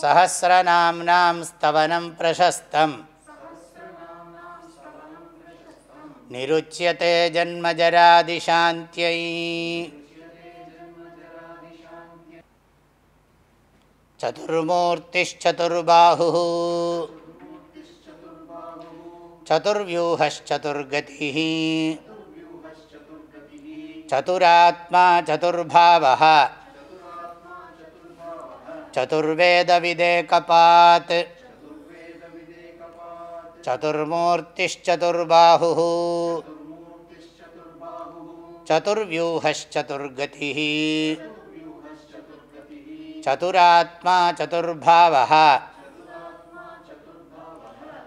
सहस्रनाम्नां स्तवनं प्रशस्तम् निरुच्यते जन्मजरादिशान्त्यै चतुर्मूर्तिश्चतुर्बाहुः चतुर्व्यूहश्चतुर्गतिः चतुरात्मा चतुर्भावः चतुर्वेदविदेकपात्। चतुर्मूर्तिश्चतुर्बाहुः। चतुर्व्यूहश्चतुर्गतिः। चतुरात्मा चतुर्भावः।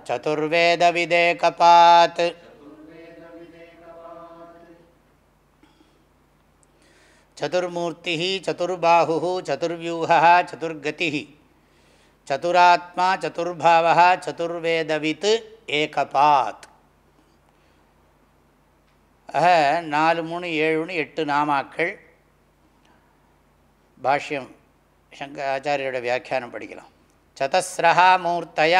चतुर्वेदविदेकपात्। சதுர்மூர்த்தி சதுர்பாஹு சதுர்வியூக சதுர்கதி சதுராத்மா சதுர்பாவா சதுர்வேதவித் ஏகபாத். ஆக நாலு மூணு ஏழுன்னு எட்டு நாமாக்கள். பாஷ்யம் சங்க ஆச்சாரியோட வியாக்கியானம் படிக்கலாம். சதஸ்ரா மூர்த்தய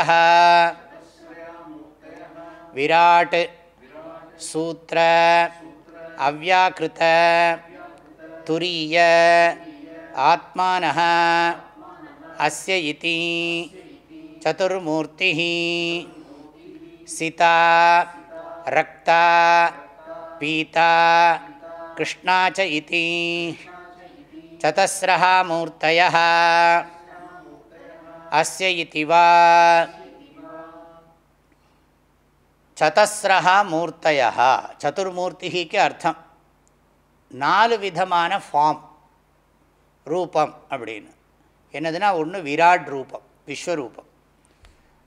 விராட். சூத்திர அவ்யாக்கிருத்த துரிய ஆத்மான அசி சதுர்மூர்த்தி சிதா ரக்தா பீதா கிருஷ்ணாச்ச இதி சதசிரா மூர்த்தய அஸ்ய இதி வா சதசிரா மூர்த்தய சதுர்மூர்த்தி அர்த்தம் நாலு விதமான ஃபார்ம் ரூபம் அப்படின்னு. என்னதுன்னா ஒன்று விராட் ரூபம் விஸ்வரூபம்.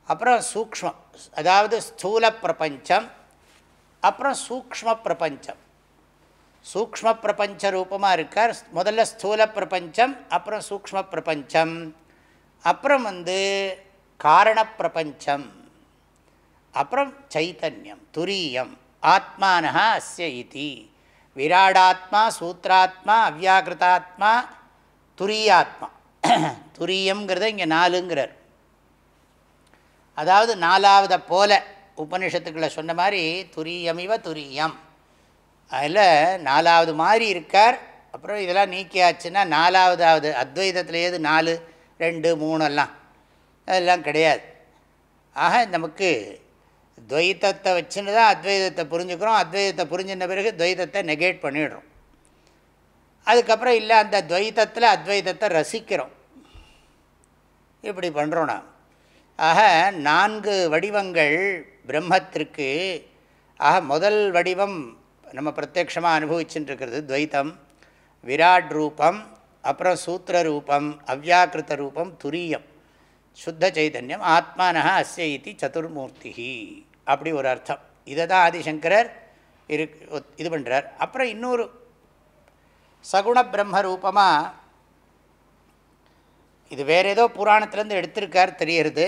அப்புறம் சூக்ஷ்மம் அதாவது ஸ்தூல பிரபஞ்சம் அப்புறம் சூக்ஷ்ம பிரபஞ்சம். சூக்ம பிரபஞ்ச ரூபமாக இருக்கார். முதல்ல ஸ்தூல பிரபஞ்சம் அப்புறம் சூக்ம பிரபஞ்சம். அப்புறம் வந்து காரண பிரபஞ்சம். அப்புறம் சைத்தன்யம் துரியம் ஆத்மானஹா அஸ்ய இதி. விராடாத்மா சூத்ராத்மா அவ்யாக்கிருதாத்மா துரியாத்மா. துரியங்கிறத இங்கே நாலுங்கிறார். அதாவது நாலாவதை போல உபனிஷத்துக்களை சொன்ன மாதிரி துரியமிவ துரியம். அதில் நாலாவது மாதிரி இருக்கார். அப்புறம் இதெல்லாம் நீக்கியாச்சுன்னா நாலாவதாவது அத்வைதத்துலேயேது நாலு ரெண்டு மூணெல்லாம் அதெல்லாம் கிடையாது. ஆக நமக்கு துவைத்தத்தை வச்சுன்னு தான் அத்வைதத்தை புரிஞ்சுக்கிறோம். அத்வைதத்தை புரிஞ்சின பிறகு துவைதத்தை நெகேட் பண்ணிடுறோம். அதுக்கப்புறம் இல்லை அந்த துவைத்தத்தில் அத்வைதத்தை ரசிக்கிறோம். இப்படி பண்ணுறோம் நாம். ஆக நான்கு வடிவங்கள் பிரம்மத்திற்கு ஆக முதல் வடிவம் நம்ம பிரத்யக்ஷமாக அனுபவிச்சுட்டுருக்கிறது துவைத்தம் விராட் ரூபம் அப்புறம் சூத்திர ரூபம் அவ்யாக்கிருத்த ரூபம் துரியம் சுத்த சைதன்யம் ஆத்மானஹா அஸ்ய இத்தி சதுர்மூர்த்தி அப்படி ஒரு அர்த்தம். இதை தான் ஆதிசங்கரர் இரு இது பண்ணுறார் அப்புறம் இன்னொரு சகுண பிரம்ம ரூபமாக இது வேறு ஏதோ புராணத்துலேருந்து எடுத்திருக்கார் தெரியறது.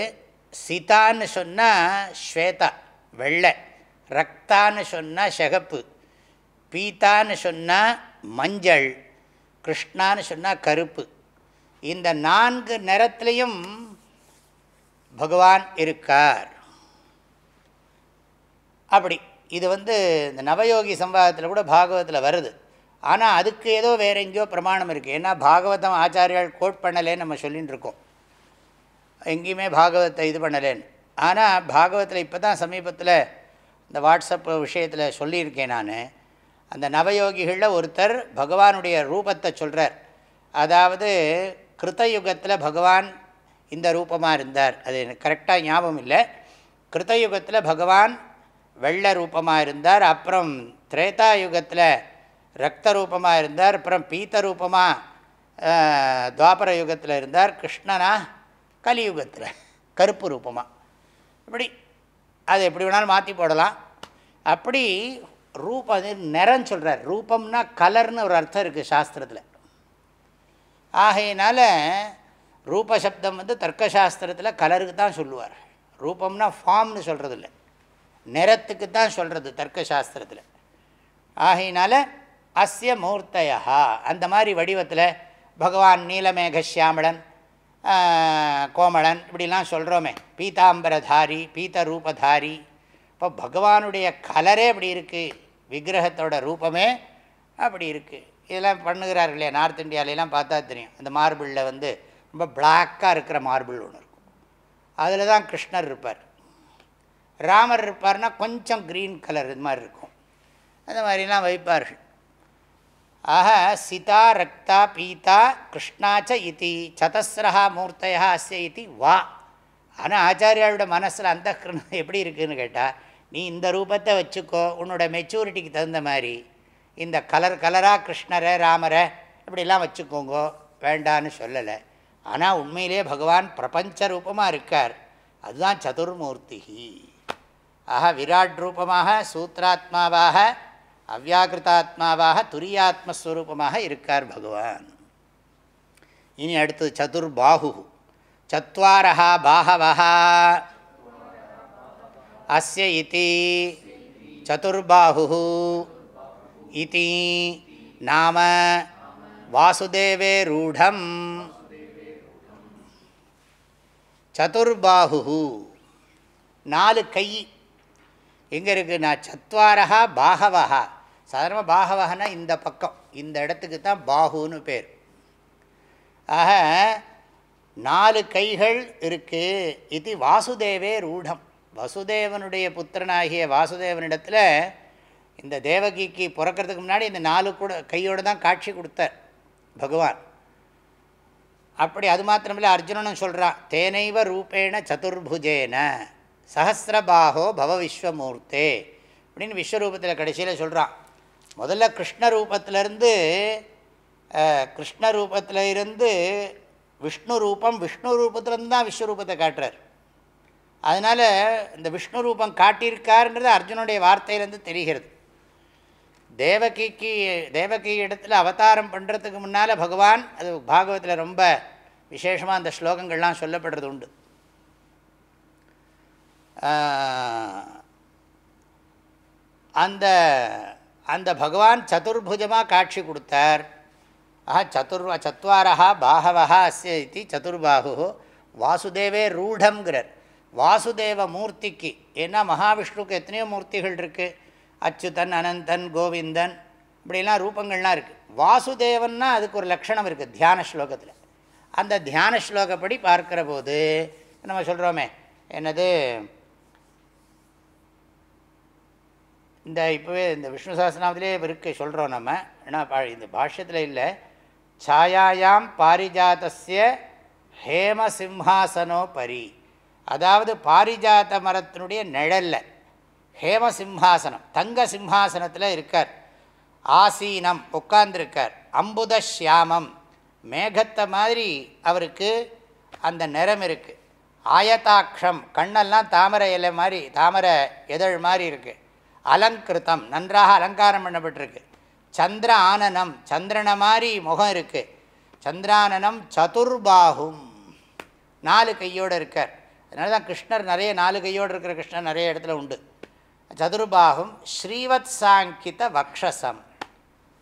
சீதான்னு சொன்னால் ஸ்வேதா வெள்ளை. ரக்தான்னு சொன்னால் செகப்பு. பீத்தான்னு சொன்னால் மஞ்சள். கிருஷ்ணான்னு சொன்னால் கருப்பு. இந்த நான்கு நிறத்துலையும் பகவான் இருக்கார். அப்படி. இது வந்து இந்த நவயோகி சம்பாதத்தில் கூட பாகவத்தில் வருது. ஆனால் அதுக்கு ஏதோ வேறு எங்கேயோ பிரமாணம் இருக்குது ஏன்னா பாகவதம் ஆச்சாரியால் கோட் பண்ணலேன்னு நம்ம சொல்லின்னு இருக்கோம். எங்கேயுமே பாகவத்தை இது பண்ணலேன்னு. ஆனால் பாகவத்தில் இப்போ தான் சமீபத்தில் இந்த வாட்ஸ்அப் விஷயத்தில் சொல்லியிருக்கேன் நான். அந்த நவயோகிகளில் ஒருத்தர் பகவானுடைய ரூபத்தை சொல்கிறார் அதாவது கிருத்தயுகத்தில் பகவான் இந்த ரூபமாக இருந்தார். அது எனக்கு கரெக்டாக ஞாபகம் இல்லை. கிருத்தயுகத்தில் பகவான் வெள்ள ரூபமாக இருந்தார் அப்புறம் திரேதா யுகத்தில் ரத்த ரூபமாக இருந்தார் அப்புறம் பீத்த ரூபமாக துவாபர யுகத்தில் இருந்தார் கிருஷ்ணனா கலியுகத்தில் கருப்பு ரூபமாக இப்படி அது எப்படி வேணாலும் மாற்றி போடலாம். அப்படி ரூபம் அது நிறம் சொல்கிறார் ரூபம்னா கலர்னு ஒரு அர்த்தம் இருக்குது சாஸ்திரத்தில். ஆகையினால ரூபசப்தம் வந்து தர்க்கசாஸ்திரத்தில் கலருக்கு தான் சொல்லுவார். ரூபம்னா ஃபார்ம்னு சொல்கிறது இல்லை நிறத்துக்கு தான் சொல்கிறது தர்க்கசாஸ்திரத்தில். ஆகையினால அஸ்ய மூர்த்தையா அந்த மாதிரி வடிவத்தில் பகவான் நீலமேகஷியாமளன் கோமளன் இப்படிலாம் சொல்கிறோமே பீதாம்பரதாரி பீத ரூபதாரி இப்போ பகவானுடைய கலரே அப்படி இருக்குது விக்கிரகத்தோட ரூபமே அப்படி இருக்குது இதெல்லாம் பண்ணுகிறார்கள் இல்லையா? நார்த் இந்தியாவிலலாம் பார்த்தா தெரியும். அந்த மார்பிளில் வந்து ரொம்ப பிளாக்காக இருக்கிற மார்பிள் ஒன்று இருக்கும். அதில் தான் கிருஷ்ணர் இருப்பார். ராமர் இருப்பார்னா கொஞ்சம் க்ரீன் கலர் இது மாதிரி இருக்கும். அந்த மாதிரிலாம் வைப்பார்கள். ஆக சிதா ரக்தா பீதா கிருஷ்ணாச்ச இத்தி சதஸ்ரஹா மூர்த்தையா அஸ்ய இத்தி வா. ஆனால் ஆச்சாரியாவோட மனசில் அந்த எப்படி இருக்குதுன்னு கேட்டால் நீ இந்த ரூபத்தை வச்சுக்கோ உன்னோட மெச்சூரிட்டிக்கு தகுந்த மாதிரி இந்த கலர் கலராக கிருஷ்ணரை ராமரை இப்படிலாம் வச்சுக்கோங்கோ வேண்டான்னு சொல்லலை. ஆனால் உண்மையிலே பகவான் பிரபஞ்ச ரூபமாக இருக்கார். அதுதான் சதுர்மூர்த்தி ஆக விராட் ரூபமாக சூத்ராத்மாவாக அவ்யாக்கிருதாத்மாவாக துரியாத்மஸ்வரூபமாக இருக்கார் பகவான். இனி அடுத்தது சதுர்பாகு சத்வாரா பாகவா அஸ்ய இதி சதுர்பாகு இதி நாம வாசுதேவே ரூடம் சதுர்பாகு நாலு கை எங்கே இருக்குன்னா சத்வாரா பாகவஹா. சாதாரணமாக பாகவகனா இந்த பக்கம். இந்த இடத்துக்கு தான் பாகுன்னு பேர். ஆக நாலு கைகள் இருக்குது இது வாசுதேவே ரூடம். வசுதேவனுடைய புத்திரனாகிய வாசுதேவனிடத்தில் இந்த தேவகிக்கு பிறக்கிறதுக்கு முன்னாடி இந்த நாலு கூட கையோடு தான் காட்சி கொடுத்தார் பகவான். அப்படி அது மாத்திரமில்லை அர்ஜுனனும் சொல்கிறான் தேனைவ ரூபேண சதுர்புஜேன. சஹசிரபாகோ பவ விஸ்வமூர்த்தே அப்படின்னு விஸ்வரூபத்தில் கடைசியில் சொல்கிறான் முதல்ல கிருஷ்ண ரூபத்திலேருந்து கிருஷ்ண ரூபத்தில் இருந்து விஷ்ணு ரூபம் விஷ்ணு ரூபத்திலேருந்து தான் விஸ்வரூபத்தை காட்டுறார். அதனால் இந்த விஷ்ணு ரூபம் காட்டியிருக்காருன்றது அர்ஜுனுடைய வார்த்தையிலேருந்து தெரிகிறது. தேவகிக்கு தேவகி இடத்துல அவதாரம் பண்ணுறதுக்கு முன்னால் பகவான் அது பாகவத்தில் ரொம்ப விசேஷமாக அந்த ஸ்லோகங்கள்லாம் சொல்லப்படுறது உண்டு. அந்த அந்த பகவான் சதுர்புஜமாக காட்சி கொடுத்தார். ஆஹா சதுர் சத்வாரா பாகவா அஸ்ய இது சதுர்பாகு. வாசுதேவே ரூடங்கிறார் வாசுதேவ மூர்த்திக்கு ஏன்னா மகாவிஷ்ணுக்கு எத்தனையோ மூர்த்திகள் இருக்குது அச்சுதன் அனந்தன் கோவிந்தன் இப்படிலாம் ரூபங்கள்லாம் இருக்குது வாசுதேவன்னா அதுக்கு ஒரு லக்ஷணம் இருக்குது தியான ஸ்லோகத்தில். அந்த தியான ஸ்லோகப்படி பார்க்குற போது நம்ம சொல்கிறோமே என்னது இந்த இப்போவே இந்த விஷ்ணு சாஸ்திரநாமத்திலே இருக்க சொல்கிறோம் நம்ம. ஏன்னா இந்த பாஷ்யத்தில் இல்லை. சாயாயாம் பாரிஜாத்திய ஹேம சிம்ஹாசனோ பரி அதாவது பாரிஜாத்த மரத்தினுடைய நிழலில். ஹேம சிம்ஹாசனம் தங்க சிம்ஹாசனத்தில் இருக்கார். ஆசீனம் உட்கார்ந்துருக்கார். அம்புத ஷியாமம் மேகத்தை மாதிரி அவருக்கு அந்த நிறம் இருக்குது ஆயதாட்சம் கண்ணெல்லாம் தாமரை இலை மாதிரி தாமரை எதழ் மாதிரி இருக்குது அலங்கிருத்தம் நன்றாக அலங்காரம் பண்ணப்பட்டிருக்கு. சந்திர ஆனனம் சந்திரனை மாதிரி முகம் இருக்குது சந்திரானனம் சதுர்பாகும். நாலு கையோடு இருக்கார். அதனால தான் கிருஷ்ணர் நிறைய நாலு கையோடு இருக்கிற கிருஷ்ணர் நிறைய இடத்துல உண்டு. சதுர்பாகும் ஸ்ரீவத் சாங்கித வக்ஷசம்.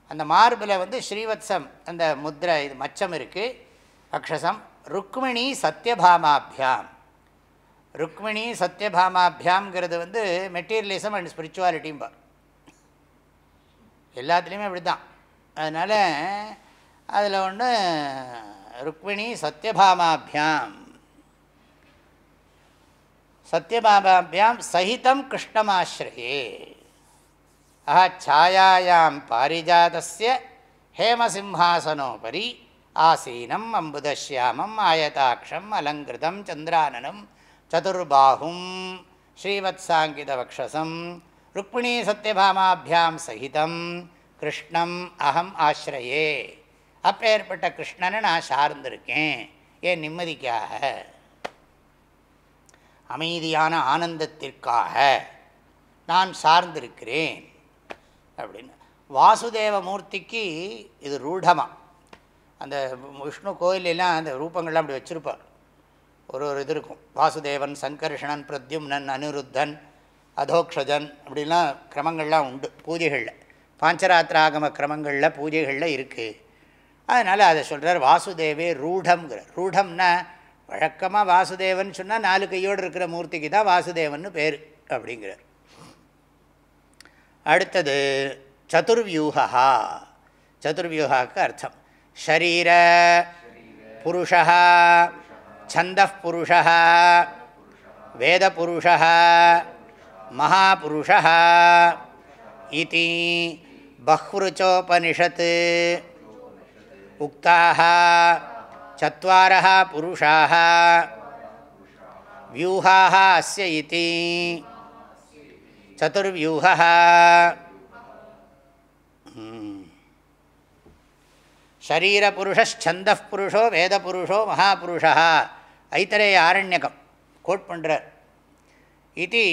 அந்த மார்பில் வந்து ஸ்ரீவத்சம் அந்த முத்ரை இது மச்சம் இருக்குது வக்ஷசம் ருக்மிணி சத்யபாமாபியாம். ருக்மிணி சத்யபாமாபியாம்ங்கிறது வந்து மெட்டீரியலிசம் அண்ட் ஸ்பிரிச்சுவாலிட்டிம்பா. எல்லாத்துலேயுமே அப்படி தான் அதனால் அதில் ஒன்று ருக்மிணி சத்யபாமாபியாம். சத்யபாமாபியாம் சகிதம் கிருஷ்ணமாஸ்ரயே. ஆஹா சாயாயாம் பாரிஜாதஸ்ய ஹேமசிம்ஹாசனோபரி ஆசீனம் அம்புதஷ்யாமம் ஆயதாட்சம் அலங்கிருதம் சந்திரானனம் சதுர்பாகும். ஸ்ரீவத்சாங்கிதவக்ஷசம். ருக்மிணீ சத்யபாமாபியாம் சகிதம். கிருஷ்ணம் அகம் ஆசிரயே அப்பேற்பட்ட கிருஷ்ணனை நான் சார்ந்திருக்கேன். ஏன் நிம்மதிக்காக? அமைதியான ஆனந்தத்திற்காக நான் சார்ந்திருக்கிறேன். அப்படின்னு. வாசுதேவ மூர்த்திக்கு இது ரூಢமாக அந்த விஷ்ணு கோயிலெல்லாம் அந்த ரூபங்கள்லாம் அப்படி வச்சுருப்பார். ஒரு ஒரு இது இருக்கும். வாசுதேவன் சங்கர்ஷணன் பிரத்யும்னன் அனிருத்தன் அதோக்ஷஜன் அப்படிலாம் கிரமங்கள்லாம் உண்டு பூஜைகளில். பாஞ்சராத்திராகம கிரமங்களில் பூஜைகளில் இருக்குது அதனால் அதை சொல்கிறார் வாசுதேவே ரூಢம்ங்கிறார் ரூடம்னா வழக்கமாக வாசுதேவன் சொன்னால் நாலு கையோடு இருக்கிற மூர்த்திக்கு தான் வாசுதேவன் பேர் அப்படிங்கிறார். அடுத்தது சதுர்வியூகா சதுர்வியூகாக்கு அர்த்தம். ஷரீர புருஷா छन्दः पुरुषः वेदपुरुषः महापुरुषः इति बह्वृचोपनिषत्। उक्ताः चत्वारः पुरुषाः। व्यूहाः अस्य इति। हम्म। वेदपुरुषो महापुरुषः। ஐத்தரேய ஆரண்யகம் கோட் பண்ணுறார் இது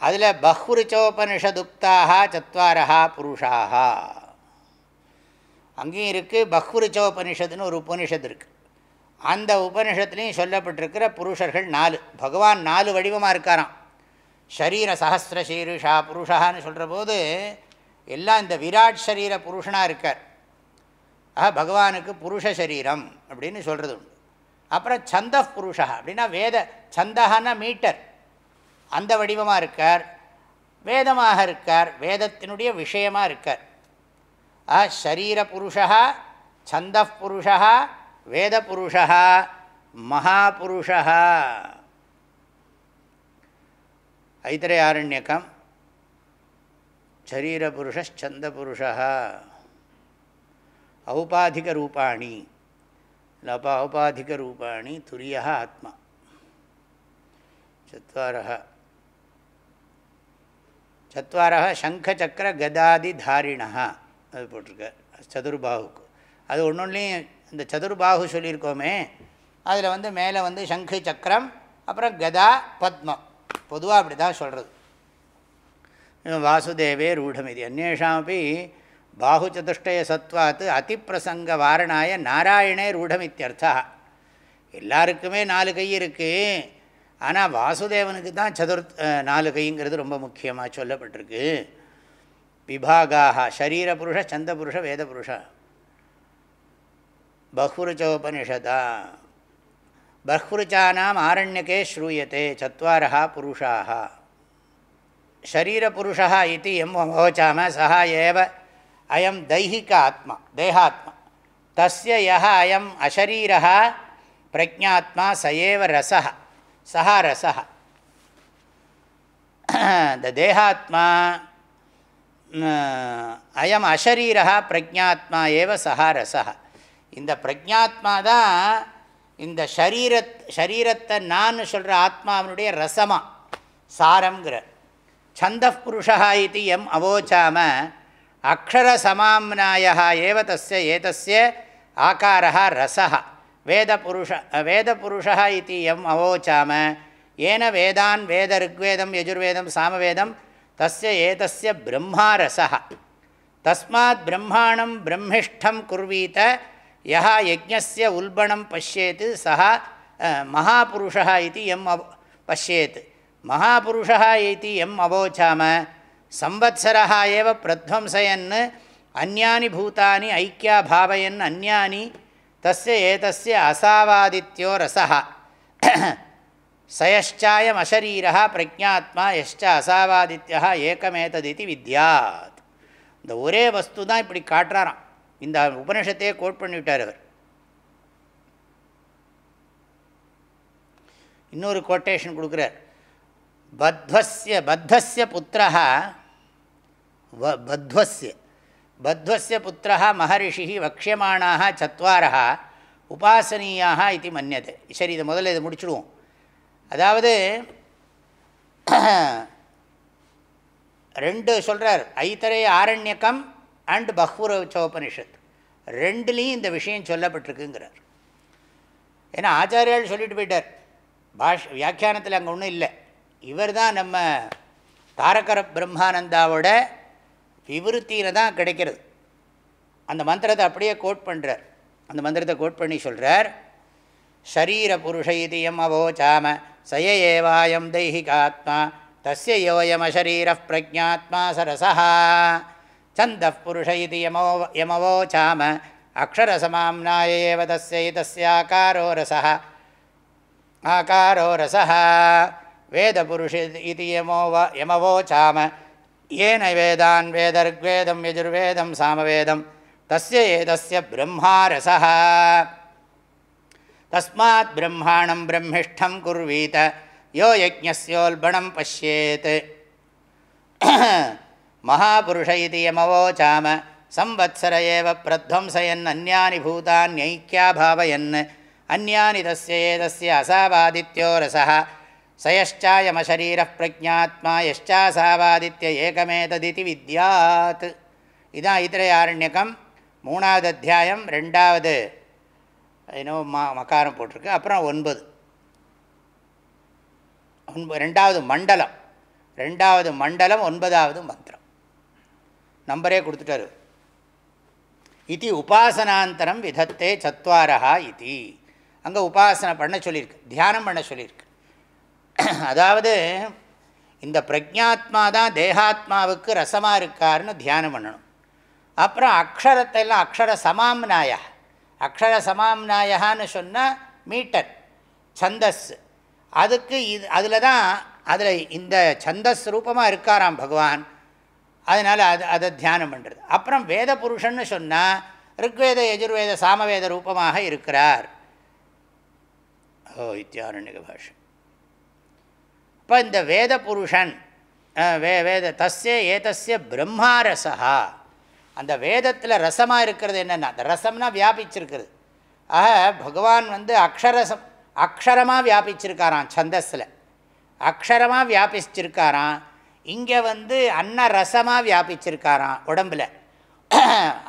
அதில் பஹ்ருச்சோபனிஷதுக்தாக சத்வாரா புருஷாக அங்கேயும் இருக்குது பஹ்ருச்சோபனிஷத்துன்னு ஒரு உபனிஷத்து இருக்குது அந்த உபனிஷத்துலேயும் சொல்லப்பட்டிருக்கிற புருஷர்கள் நாலு. பகவான் நாலு வடிவமாக இருக்காராம். ஷரீர சஹசிர சீருஷா புருஷான்னு சொல்கிற போது எல்லாம் இந்த விராட் சரீர புருஷனாக இருக்கார். ஆஹா பகவானுக்கு புருஷ சரீரம் அப்படின்னு சொல்கிறது உண்டு. அப்புறம் சந்த புருஷா அப்படின்னா வேத சந்தகன்னா மீட்டர். அந்த வடிவமாக இருக்கார் வேதமாக இருக்கார் வேதத்தினுடைய விஷயமாக இருக்கார். ஆ ஷரீர புருஷா சந்த புருஷா வேத புருஷா மகாபுருஷா ஐத்தரையாரண்யக்கம் சரீரபுருஷந்தபுருஷா ஔபாதிகரூபாணி. லபா ஔபாதிகரூபாணி துரியா ஆத்மா சத்வாரः சத்வாரः சங்கச்சக்கர கதாதிதாரிணா அது போட்டிருக்கார். சதுர்பாகுக்கு அது ஒன்று ஒன்றுலையும் இந்த சதுர்பாகு சொல்லியிருக்கோமே அதில் வந்து மேலே வந்து சங்கு சக்கரம் அப்புறம் கதா பத்மம். பொதுவாக அப்படி தான் சொல்கிறது வாசுதேவே ரூಢமிதி அந்நேஷாமப்பி பாகுச்சதுஷ்டய சத்வாத்து அதிப்பிரசங்க வாரணாய நாராயணே ரூಢமித்யர்த்தா எல்லாருக்குமே நாலு கை இருக்குது ஆனால் வாசுதேவனுக்கு தான் சதுர் நாலு கைங்கிறது ரொம்ப முக்கியமாக சொல்லப்பட்டிருக்கு. விபாகாக ஷரீரபுருஷ சந்தபுருஷ வேதபுருஷ. பஹ்ருச்சோபனிஷதா. பஹ்ருச்சானாம் ஆரண்யக்கே ஸ்ரூயத்தே சத்வாரா புருஷாக ஷரீரபுருஷா இது எம் வோச்சாம சா ஏவ அயம் தைஹிக ஆத்மா தேகாத்மா தஸ்ய யக அயம் அசரீரா பிரஜாத்மா சயேவ ரசா சஹா ரசா இந்த தேகாத்மா அயம் அசரீரா பிரஜாத்மா ஏவ சஹா ரசா இந்த பிரஜாத்மா தான் இந்த ஷரீரத் ஷரீரத்தை நான் சொல்கிற ஆத்மாவனுடைய ரசமாக சாரங்கிற சந்த புருஷா இது எம் அவோச்சாமல் அக்ஷரசமாம்னாய ஏவ தஸ்ய ஏதஸ்ய ஆகாரா ரசா வேதபுருஷ வேதபுருஷா இது எம் அவோச்சாம ஏன வேதான் வேத ருக்வேதம் யஜுர்வேதம் சாமவேதம் தஸ்ய ஏதஸ்ய பிரம்மா ரசா தஸ்மாத் பிரம்மாணம் பிரம்மிஷ்டம் குர்வீத யா யஜ்ஞஸ்ய உல்பணம் பசியேத் சா மகாபுருஷா இது எம் அவ் பசியேத் மகாபுருஷா இது எம் அவோச்சாம சம்வத்சரா ஏவ பிரத்வம்சயன் அந்யானி பூதானி ஐக்கியா பாவயன் அந்யானி தஸ்ய ஏதஸ்ய அசாவாதித்யோ ரசா சயஷ்சாயம் அசரீரா பிரஜாத்மா எஷ்ட அசாவாதித்யா ஏகமேததிதி வித்யாத். இந்த ஒரே வஸ்து தான் இப்படி காட்டுறாராம். இந்த உபனிஷத்தையே கோட் பண்ணிவிட்டார் அவர். இன்னொரு கோட்டேஷன் கொடுக்குறார். பத்வஸ்ய பத்தஸ்ய புத்திரா வ பத்வஸ்ய பத்வஸ்ய புத்திரா மகரிஷி வக்ஷியமானாக சத்வாரா உபாசனீயாக இது மன்னியது சரி இதை முதல்ல இதை முடிச்சுடுவோம். அதாவது ரெண்டு சொல்கிறார் ஐத்தரே ஆரண்யக்கம் அண்ட் பஹ்புரச்சோபனிஷத் ரெண்டுலேயும் இந்த விஷயம் சொல்லப்பட்டிருக்குங்கிறார். ஏன்னா ஆச்சாரியால் சொல்லிட்டு போயிட்டார். பாஷ் வியாக்கியானத்தில் அங்கே ஒன்றும் இல்லை. இவர் தான் நம்ம தாரகர பிரம்மானந்தாவோட விவருத்தியில் தான் கிடைக்கிறது. அந்த மந்திரத்தை அப்படியே கோட் பண்ணுறார் அந்த மந்திரத்தை கோட் பண்ணி சொல்கிறார் ஷரீர புருஷ இதயம் அவோச்சாம சய ஏவாயம் தெய்ஹிகாத்மா தஸ்ய யோயமசரீர பிரஜாத்மா சரசா சந்த புருஷ இது யமோ யமவோச்சாம அக்ஷரசமாம்னாய ஏவ தஸ்யை தஸ்யாக்காரோ ரசः ஆகாரோ ரசः வேதபுருஷ இது யமோ யமவோச்சாம ஏன வேதான் வேதர்வேதம் யஜுர்வேதம் சாமவேதம் தஸ்ய ஏதஸ்ய பிரம்மாரச தஸ்மாத் பிரம்மாணம் பிரம்மிஷ்டம் குர்வீத யோ யஜ்ஞஸ்யோல்பணம் பசியேத் மகாபுருஷ இது யமவோச்சாம சம்வத்சர ஏவ பிரத்வம்சயன் அந்யானி பூதான்யைக்கியாபாவயன் அந்யானி தஸ்ய ஏதஸ்ய அசாவாதித்யோ ரசः சயஷ்சாயமசரீர பிரஜாத்மா யஷ்சாசாவாதித்ய ஏகமேததிதி வித்யாத். இதான் இத்திரையாரண்யகம் மூணாவது அத்தியாயம் ரெண்டாவது என்னவோ மா மக்காரம் போட்டிருக்கு. அப்புறம் ஒன்பது. ஒன்பது ரெண்டாவது மண்டலம். ரெண்டாவது மண்டலம் ஒன்பதாவது மந்திரம். நம்பரே கொடுத்துட்டாரு. இது உபாசனாந்தரம் விதத்தே சத்வாரா இது. அங்கே உபாசனை பண்ண சொல்லியிருக்கு. தியானம் பண்ண சொல்லியிருக்கு. அதாவது இந்த பிரஜாத்மா தான் தேகாத்மாவுக்கு ரசமாக இருக்காருன்னு தியானம் பண்ணணும். அப்புறம் அக்ஷரத்தை எல்லாம் அக்ஷர சமாம்நாய அக்ஷர சமாம்னாயான்னு சொன்னால் மீட்டர் சந்தஸ். அதுக்கு இது அதில் தான் அதில் இந்த சந்தஸ் ரூபமாக இருக்காராம் பகவான். அதனால் அது அதை தியானம் பண்ணுறது அப்புறம் வேத புருஷன்னு சொன்னால் ருக்வேத யஜுர்வேத சாமவேத ரூபமாக இருக்கிறார். ஓ இத்தியாரண்யக பாஷை. இப்போ இந்த வேத புருஷன் வே வேத தஸ்ய ஏதஸ்ய பிரம்மாரசா அந்த வேதத்தில் ரசமாக இருக்கிறது என்னென்னா அந்த ரசம்னா வியாபிச்சிருக்கிறது ஆக பகவான் வந்து அக்ஷரசம் அக்ஷரமாக வியாபிச்சிருக்காராம் சந்தஸில். அக்ஷரமாக வியாபிச்சிருக்காராம் இங்கே வந்து அன்ன ரசமாக வியாபிச்சிருக்காராம் உடம்பில்.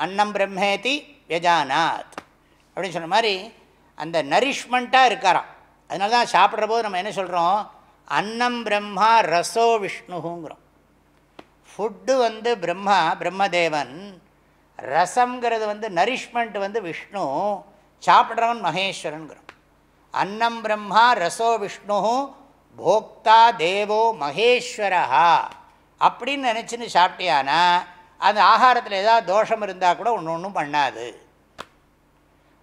அன்னம் பிரம்மேதி யஜானாத். அப்படின்னு சொன்ன மாதிரி அந்த நரிஷ்மெண்ட்டாக இருக்காராம். அதனால தான் சாப்பிட்ற போது நம்ம என்ன சொல்கிறோம் அன்னம் பிரம்மா ரசோ விஷ்ணுங்கிறோம். ஃபுட்டு வந்து பிரம்மா பிரம்மதேவன். ரசங்கிறது வந்து நரிஷ்மெண்ட் வந்து விஷ்ணு. சாப்பிட்றவன் மகேஸ்வரனுங்கிறோம் அன்னம் பிரம்மா ரசோ விஷ்ணு போக்தா தேவோ மகேஸ்வரா அப்படின்னு நினச்சின்னு சாப்பிட்டியானா அந்த ஆகாரத்தில் ஏதாவது தோஷம் இருந்தால் கூட ஒன்று ஒன்றும் பண்ணாது.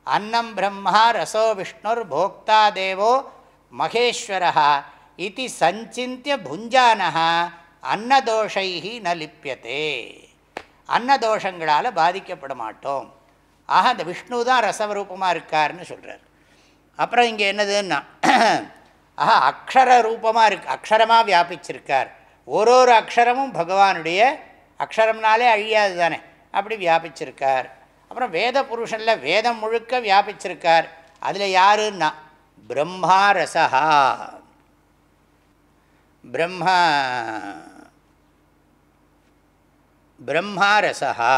அன்னம் பிரம்மா ரசோ விஷ்ணுர் போக்தா தேவோ மகேஸ்வரா இது சஞ்சித்திய புஞ்சானஹா அன்னதோஷை ந லிப்பியத்தே அன்னதோஷங்களால் பாதிக்கப்பட மாட்டோம் ஆக அந்த விஷ்ணு தான் ரசவரூபமாக இருக்காருன்னு சொல்கிறார் அப்புறம் இங்கே என்னதுன்னா ஆஹா அக்ஷர ரூபமாக இருக்கு அக்ஷரமாக வியாபிச்சிருக்கார். ஒரு ஒரு அக்ஷரமும் பகவானுடைய அக்ஷரம்னாலே அழியாது தானே அப்படி வியாபிச்சிருக்கார். அப்புறம் வேத புருஷனில் வேதம் முழுக்க வியாபிச்சிருக்கார். அதில் யாருன்னா பிரம்மா ரசஹா. பிரம்மா பிரம்மா ரசா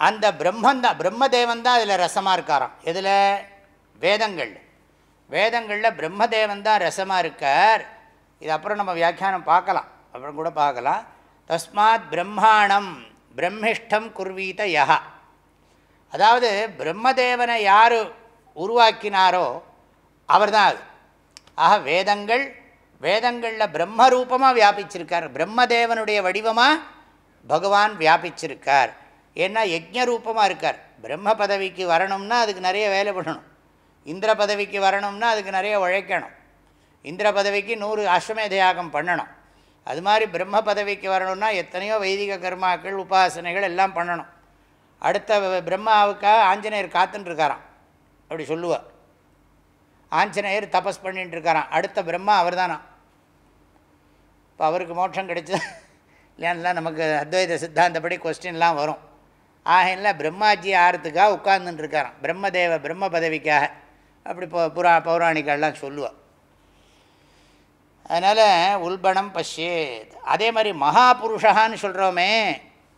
அந்த பிரம்மந்தான் பிரம்மதேவன் தான் அதில் ரசமாக இருக்காராம். எதில்? வேதங்கள் வேதங்களில் பிரம்மதேவன் தான் ரசமாக இருக்கார். இது அப்புறம் நம்ம வியாக்கியானம் பார்க்கலாம். அப்புறம் கூட பார்க்கலாம். தஸ்மாத் பிரம்மாணம் பிரம்மிஷ்டம் குர்வீத யஹா. அதாவது பிரம்மதேவனை யார் உருவாக்கினாரோ அவர் தான் அது. ஆக வேதங்கள் வேதங்களில் பிரம்மரூபமாக வியாபிச்சிருக்கார். பிரம்மதேவனுடைய வடிவமாக பகவான் வியாபிச்சிருக்கார். ஏன்னா யஜ்ஞ ரூபமாக இருக்கார். பிரம்ம பதவிக்கு வரணும்னா அதுக்கு நிறைய வேலை பண்ணணும். இந்திர பதவிக்கு வரணும்னா அதுக்கு நிறைய உழைக்கணும். இந்திர பதவிக்கு நூறு அஸ்வமேத யாகம் பண்ணணும். அது மாதிரி பிரம்ம பதவிக்கு வரணும்னா எத்தனையோ வைதிக கர்மாக்கள் உபாசனைகள் எல்லாம் பண்ணணும். அடுத்த பிரம்மாவுக்காக ஆஞ்சநேயர் காத்துட்டுருக்காராம் அப்படி சொல்லுவார். ஆஞ்சநேயர் தபஸ் பண்ணிட்டுருக்காராம் அடுத்த பிரம்மா அவர் தானா இப்போ அவருக்கு மோட்சம் கிடைச்சது இல்லையான்லாம் நமக்கு அத்வைத சித்தாந்தப்படி கொஸ்டின்லாம் வரும். ஆகையில பிரம்மாஜி ஆறுத்துக்காக உட்கார்ந்துட்டு இருக்காராம் பிரம்மதேவ பிரம்ம பதவிக்காக. அப்படி போ புரா பௌராணிகள்லாம் சொல்லுவாள் அதனால் உல்பணம் பஷ்யேத். அதே மாதிரி மகாபுருஷகான்னு சொல்கிறோமே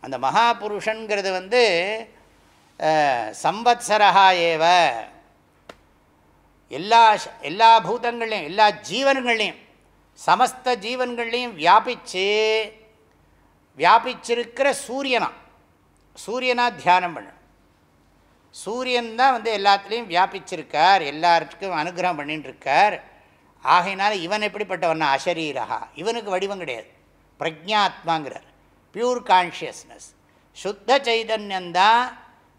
அந்த மகாபுருஷன்கிறது வந்து சம்பத்சரஹா ஏவ. எல்லா எல்லா பூதங்கள்லையும் எல்லா ஜீவன்கள்லையும் சமஸ்த ஜீவன்கள்லையும் வியாபிச்சு வியாபிச்சிருக்கிற சூரியனா? சூரியனா தியானம் பண்ணணும் சூரியன் தான் வந்து எல்லாத்துலேயும் வியாபிச்சிருக்கார் எல்லாருக்கும் அனுகிரகம் பண்ணிட்டுருக்கார் ஆகையினால இவன் எப்படிப்பட்டவன்னா? அசரீரகா இவனுக்கு வடிவம் கிடையாது. பிரஜாத்மாங்கிறார் பியூர் கான்ஷியஸ்னஸ் சுத்த சைதன்யந்தான்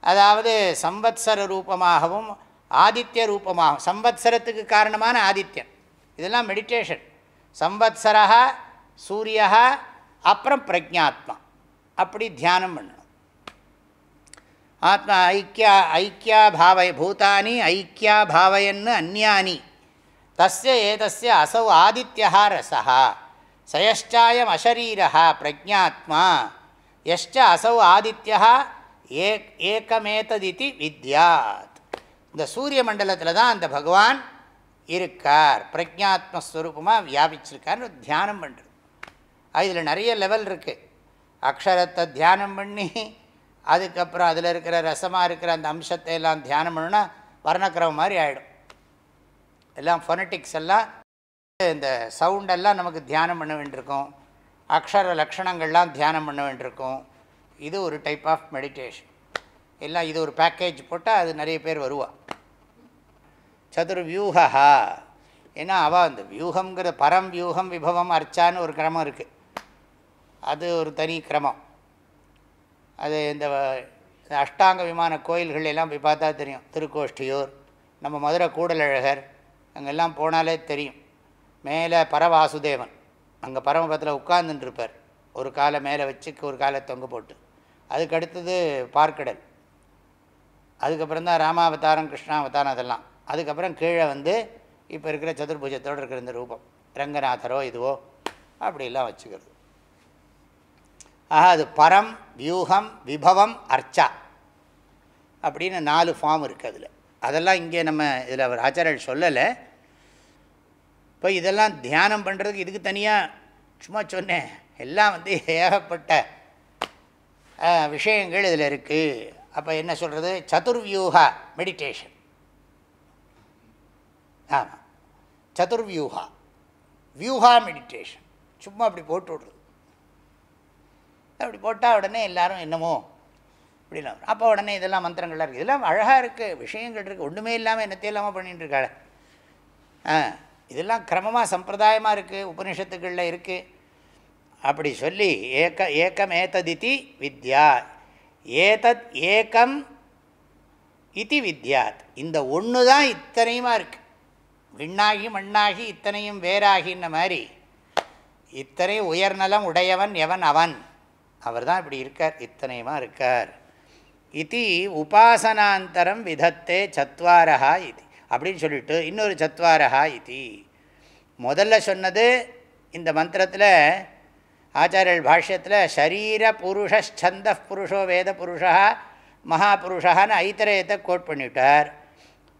அதாவது சம்பத்சர ரூபமாகவும் ஆதித்ய ரூபமாகவும் சம்பத்சரத்துக்கு காரணமான ஆதித்யன். இதெல்லாம் மெடிடேஷன் சம்வத்சரா சூரியா அப்புறம் பிரஜாத்மா அப்படி தியானம் பண்ணணும். ஆத்மா ஐக்கியா ஐக்கியா பாவய பூதானி ஐக்கியா பாவயன்னு அந்யானி. தஸ்ய ஏதஸ்ய அசௌ ஆதித்யா ரசா சயஷ்டாயம் அசரீரா பிரஜாத்மா எஷ்ட அசௌ ஆதித்யா ஏ ஏகமேததிதி வித்யாத். இந்த சூரிய மண்டலத்தில் தான் அந்த பகவான் இருக்கார். பிரஜாத்மஸ்வரூபமாக வியாபிச்சிருக்கார்னு தியானம் பண்ணுறது இதில் நிறைய லெவல் இருக்குது அக்ஷரத்தை தியானம் பண்ணி அதுக்கப்புறம் அதில் இருக்கிற ரசமாக இருக்கிற அந்த அம்சத்தை எல்லாம் தியானம் பண்ணுன்னா வர்ணக்கிரமம் மாதிரி ஆகிடும் எல்லாம் ஃபொனட்டிக்ஸ் எல்லாம் இந்த சவுண்டெல்லாம் நமக்கு தியானம் பண்ண வேண்டியிருக்கும். அக்ஷர லக்ஷணங்கள்லாம் தியானம் பண்ண வேண்டியிருக்கும். இது ஒரு டைப் ஆஃப் மெடிடேஷன் எல்லாம் இது ஒரு பேக்கேஜ் போட்டால் அது நிறைய பேர் வருவாள் சதுர்வியூகா ஏன்னா அவள் அந்த வியூகங்கிற பரம் வியூகம் விபவம் அர்ச்சான்னு ஒரு கிரமம் இருக்குது அது ஒரு தனி கிரமம். அது இந்த அஷ்டாங்க விமான கோயில்கள் எல்லாம் போய் பார்த்தா தெரியும். திருக்கோஷ்டியூர் நம்ம மதுரை கூடலழகர் அங்கெல்லாம் போனாலே தெரியும். மேலே பரவாசுதேவன். அங்கே பரமபத்தில் உட்கார்ந்துட்டுருப்பார் ஒரு காலை மேலே வச்சு ஒரு காலை தொங்க போட்டு. அதுக்கு அடுத்தது பார்க்கடல். அதுக்கப்புறம் தான் ராமாவதாரம் கிருஷ்ணாவதாரம் அதெல்லாம். அதுக்கப்புறம் கீழே வந்து இப்போ இருக்கிற சதுர்புஜத்தோடு இருக்கிற இந்த ரூபம். ரங்கநாதரோ இதுவோ அப்படிலாம் வச்சுக்கிறது. ஆஹா அது பரம் வியூகம் விபவம் அர்ச்சா அப்படின்னு நாலு ஃபார்ம் இருக்குது அதில். அதெல்லாம் இங்கே நம்ம இதில் அவர் ஆச்சாரியர் சொல்லலை. இப்போ இதெல்லாம் தியானம் பண்ணுறதுக்கு இதுக்கு தனியாக சும்மா சொன்னேன். எல்லாம் வந்து ஏகப்பட்ட விஷயங்கள் இதில் இருக்குது அப்போ என்ன சொல்கிறது சதுர்வியூகா மெடிடேஷன் ஆமாம் சதுர்வியூகா. வியூகா மெடிடேஷன் சும்மா அப்படி போட்டு விடுறது. அப்படி போட்டால் உடனே எல்லாரும் என்னமோ இப்படிலாம் அப்போ உடனே இதெல்லாம் மந்திரங்கள்லாம் இருக்குது இதெல்லாம் அழகாக இருக்குது விஷயங்கள் இருக்குது ஒன்றுமே இல்லாமல் என்னத்தையும் இல்லாமல் பண்ணிட்டு இருக்காள். ஆ இதெல்லாம் கிரமமாக சம்பிரதாயமாக இருக்குது உபனிஷத்துக்களில் இருக்குது அப்படி சொல்லி ஏக ஏக்கம் ஏத்ததி வித்யா. ஏதத் ஏக்கம் இதி வித்யாத். இந்த ஒன்று தான் இத்தனையுமா இருக்குது விண்ணாகி மண்ணாகி இத்தனையும் வேறாகின்ன மாதிரி. இத்தனை உயர்நலம் உடையவன் எவன் அவன்? அவர் தான் இப்படி இருக்கார் இத்தனையுமா இருக்கார். இது உபாசனாந்தரம் விதத்தே சத்வாரஹா இது. அப்படின்னு சொல்லிட்டு இன்னொரு சத்வாரஹா இது. முதல்ல சொன்னது இந்த மந்திரத்தில் ஆச்சாரியல் பாஷ்யத்தில் ஷரீர புருஷந்த புருஷோ வேத புருஷா மகாபுருஷான்னு ஐத்தரயத்தை கோட் பண்ணிவிட்டார்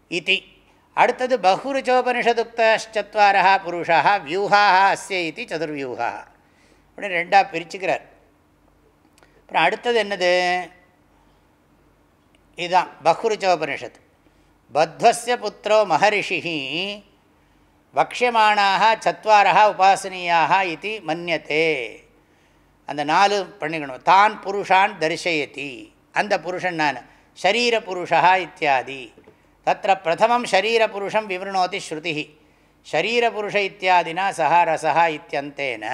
இதி. அடுத்தது பகுருச்சோபனிஷதுக்தச்சத்வாரா புருஷா வியூகா அஸ்ய இது சதுர்வியூகா அப்படின்னு ரெண்டாக பிரிச்சுக்கிறார் அப்புறம் அடுத்தது என்னது இதுதான் பஹ்ருச்சோபனிஷத் பத்வஸ்ய புத்திரோ மகரிஷி வக்ஷமானாக சத்வாரா உபாசனீயாக இது மன்னியத்தே அந்த நாலு பண்ணிக்கணும். தான் புருஷான் தரிசயத்தி அந்த புருஷன் நான் ஷரீர புருஷா இத்தியாதி தத்திர பிரதமம் ஷரீரபுருஷம் விவருணோதி ஸ்ருதி ஷரீரபுருஷ இத்தியாதினா சஹா ரசா இத்தியந்தேன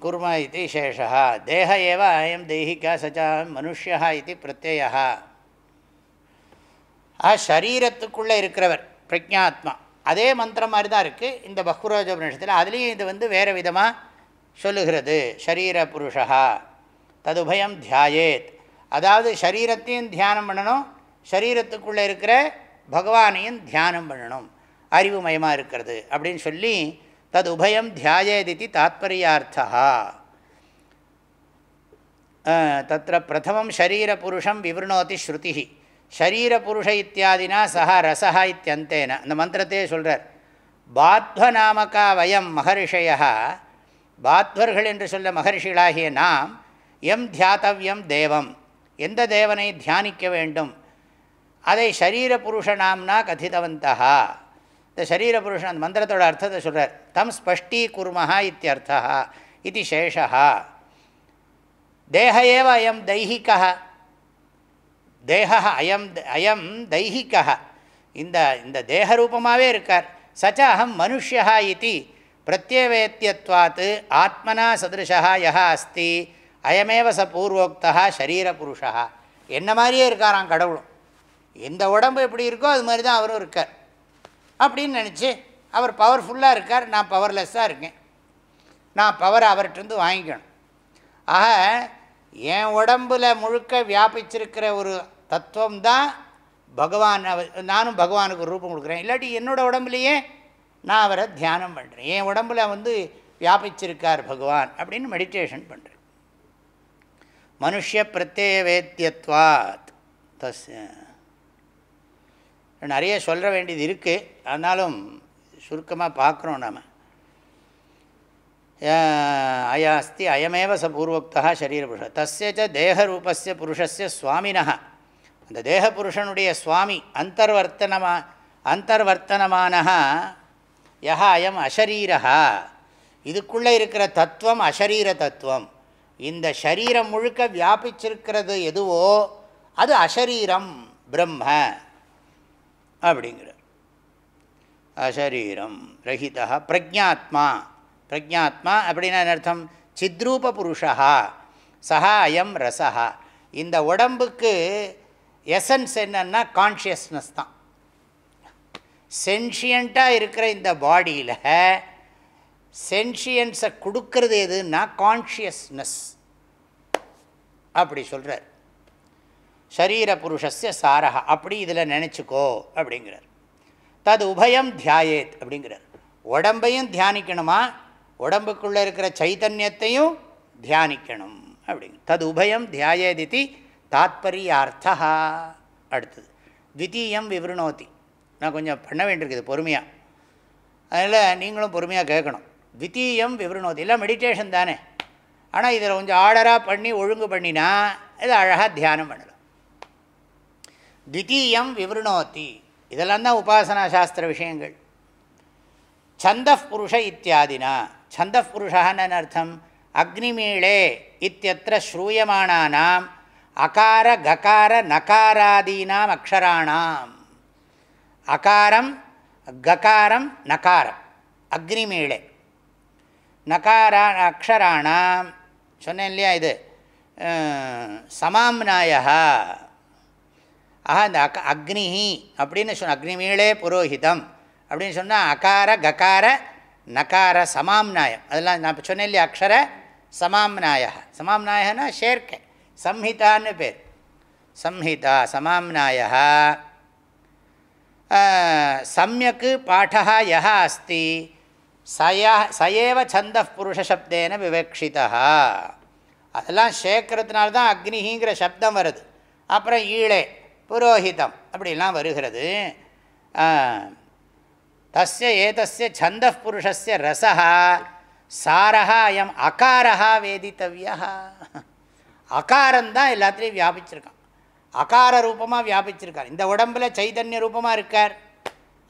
குர்ம இது சேஷா தேக ஏவ அயம் தெய்ஹிகா சச்சா மனுஷியா இது பிரத்யா ஆ ஷரீரத்துக்குள்ளே இருக்கிறவர் பிரஜாத்மா அதே மந்திரம் மாதிரி தான் இருக்குது இந்த பஹ்ரோஜோபனிஷத்தில் அதுலேயும் இது வந்து வேறு விதமாக சொல்லுகிறது. ஷரீர புருஷா ததுபயம் தியாயேத். அதாவது ஷரீரத்தையும் தியானம் பண்ணணும் சரீரத்துக்குள்ளே இருக்கிற பகவானையும் தியானம் பண்ணணும். அறிவுமயமாக இருக்கிறது அப்படின்னு சொல்லி தது உபயம் தியாயேதிதி தாத்பரியார்த்தா தத்திர பிரதமம் ஷரீரபுருஷம் விவருணோதி ஸ்ருதி ஷரீரபுருஷ இத்தியாதினா சஹா ரசஹா இத்தியந்தேன. அந்த மந்திரத்தையே சொல்கிறார் பாத்வநாமக்கா வயம் மகர்ஷய பாத்வர்கள் என்று சொல்ல மகர்ஷிகளாகிய நாம் எம் தியாத்தவியம் தேவம். எந்த தேவனை தியானிக்க வேண்டும்? அதை ஷரீர புருஷனாம்னா கதிதவந்தா இந்த ஷரீர புருஷன் அந்த மந்திரத்தோட அர்த்தத்தை சொல்கிறார் தம் ஸ்பஷ்டீ குருமஹா இத்தியர்த்தா இது சேஷா தேக ஏவ அயம் தைஹிகா தேக அயம் அயம் தைஹிகா இந்த இந்த தேகரூபமாகவே இருக்கார். சச்ச அகம் மனுஷா இது பிரத்யவேத்தியத்வாத் ஆத்மனா சதிருஷா யா அஸ்தி. அயமேவ ச பூர்வோக்தா ஷரீரபுருஷா என்ன மாதிரியே இருக்காராம் கடவுளும். எந்த உடம்பு எப்படி இருக்கோ அது மாதிரி தான் அவரும் இருக்கார். அப்படின்னு நினச்சி அவர் பவர்ஃபுல்லாக இருக்கார் நான் பவர்லெஸ்ஸாக இருக்கேன். நான் பவரை அவர்கிட்டருந்து வாங்கிக்கணும். ஆக என் உடம்பில் முழுக்க வியாபிச்சிருக்கிற ஒரு தத்துவம் தான் பகவான் நானும் பகவானுக்கு ஒரு ரூபம் கொடுக்குறேன். இல்லாட்டி என்னோடய உடம்புலையே நான் அவரை தியானம் பண்ணுறேன் என் உடம்புல வந்து வியாபிச்சிருக்கார் பகவான் அப்படின்னு மெடிடேஷன் பண்ணுறேன் மனுஷ பிரத்யேவேத்தியத்வாத். தஸ் நிறைய சொல்ல வேண்டியது இருக்குது ஆனாலும் சுருக்கமாக பார்க்குறோம் நாம். அயா அஸ்தி அயமேவ ச பூர்வோக்தா சரீரபுருஷ தஸ்ய ச தேகரூபஸ்ய புருஷஸ்ய சுவாமினா அந்த தேக புருஷனுடைய சுவாமி அந்தர்வர்த்தனமா அந்தர்வர்த்தனமான யா அயம் அஷரீரா இதுக்குள்ளே இருக்கிற தத்துவம் அஷரீர தத்துவம். இந்த ஷரீரம் முழுக்க வியாபிச்சிருக்கிறது எதுவோ அது அஷரீரம் பிரம்ம. அப்படிங்கிற. அசரீரம் ரஹிதா பிரஜாத்மா பிரஜாத்மா அப்படின்னா அர்த்தம்? சித்ரூப புருஷா சஹா அயம் ரசா. இந்த உடம்புக்கு எசன்ஸ் என்னன்னா கான்ஷியஸ்னஸ் தான். சென்ஷியண்ட்டாக இருக்கிற இந்த பாடியில் சென்ஷியன்ஸை கொடுக்கறது எதுன்னா கான்ஷியஸ்னஸ் அப்படி சொல்கிறார் ஷரீர புருஷஸ்ய சாரகா அப்படி இதில் நினச்சிக்கோ அப்படிங்கிறார். தது உபயம் தியாயேத் அப்படிங்கிறார். உடம்பையும் தியானிக்கணுமா? உடம்புக்குள்ளே இருக்கிற சைத்தன்யத்தையும் தியானிக்கணும் அப்படிங்க தது உபயம் தியாயேதிதி தாத்பரியார்த்தா அடுத்தது த்வித்தீயம் விவருணோதி. நான் கொஞ்சம் பண்ண வேண்டியிருக்குது பொறுமையாக அதனால் நீங்களும் பொறுமையாக கேட்கணும். த்வித்தீயம் விவருணோதி. இல்லை மெடிடேஷன் தானே. ஆனால் இதில் கொஞ்சம் ஆர்டராக பண்ணி ஒழுங்கு பண்ணினா இது அழகாக தியானம் பண்ணலாம். த்விதீயம் விவருணோத்தி இதெல்லாம் தான் உபாசனா சாஸ்திர விஷயங்கள் சந்த புருஷ இத்தியாதினா சந்த புருஷான்னு அர்த்தம் அக்னிமீளே இத்தியத்திர ஸ்ரூயமானானாம் அகார ககார நகாராதீனாம் அக்ஷராணாம் அகாரம் ககாரம் நகாரம் அக்னிமீளே நகாரா அக்ஷராணாம் சொன்னேன் இல்லையா இது சமாம்னாயா ஆஹா இந்த அக அக்னி அப்படின்னு சொன்ன அக்னிமீளே புரோஹிதம் அப்படின்னு சொன்னால் அகார ககார நகார சமாம்நாயம். அதெல்லாம் நான் இப்போ சொன்னேன் இல்லையா அக்ஷர சமாம்நாய சமாம்நாயகனா சேர்க்கை. சம்ஹிதான்னு பேர். சம்ஹிதா சமாம்நாய சமயக்கு பாடா யா அஸ்தி. சயா சயேவ சந்த புருஷசப்தேன விவக்ஷிதா. அதெல்லாம் சேர்க்கறதுனால தான் அக்னிங்கிற சப்தம் வருது. அப்புறம் ஈழே. புரோஹிதம். அப்படிலாம் வருகிறது. தஸ்ய ஏதஸ்ய சந்த புருஷஸ்ய ரசா சாரா அயம் அகாரா வேதித்தவியா அகாரந்தான் எல்லாத்துலேயும் வியாபிச்சிருக்கான். அகார ரூபமாக வியாபிச்சிருக்கார். இந்த உடம்பில் சைதன்ய ரூபமாக இருக்கார்.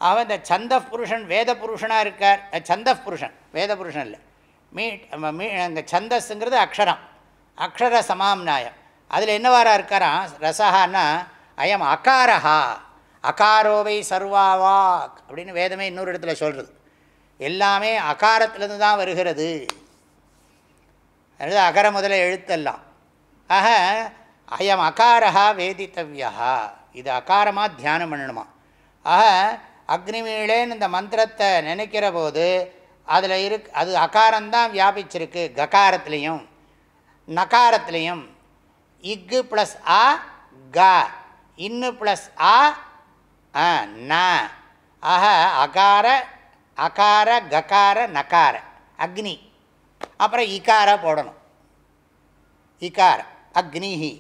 அவன் இந்த சந்த புருஷன் வேத புருஷனாக இருக்கார். சந்த புருஷன் வேத புருஷன் இல்லை. மீ மீ அங்கே சந்தஸ்ங்கிறது அக்ஷரம். அக்ஷர சமாம்நாயம் அதில் என்னவாரா இருக்காராம்? ரசகான்னா அயம் அகாரஹா. அகாரோவை சர்வாவாக் அப்படின்னு வேதமே இன்னொரு இடத்துல சொல்கிறது எல்லாமே அகாரத்திலேருந்து தான் வருகிறது. அதாவது அகர முதல எழுத்தெல்லாம். ஆக அயம் அகாரஹா வேதித்தவ்யா இது அகாரமாக தியானம் பண்ணணுமா? ஆக அக்னிமீளேன்னு இந்த மந்திரத்தை நினைக்கிற போது அதில் இருக் அது அகாரம்தான் வியாபிச்சிருக்கு ககாரத்துலேயும் நகாரத்துலேயும். இக்கு ப்ளஸ் ஆ க. இன்னு ப்ளஸ் ஆ ந. அஹ அகார அகார ககார நகார. அக்னி. அப்புறம் இகார போடணும். இகார அக்னிஹி.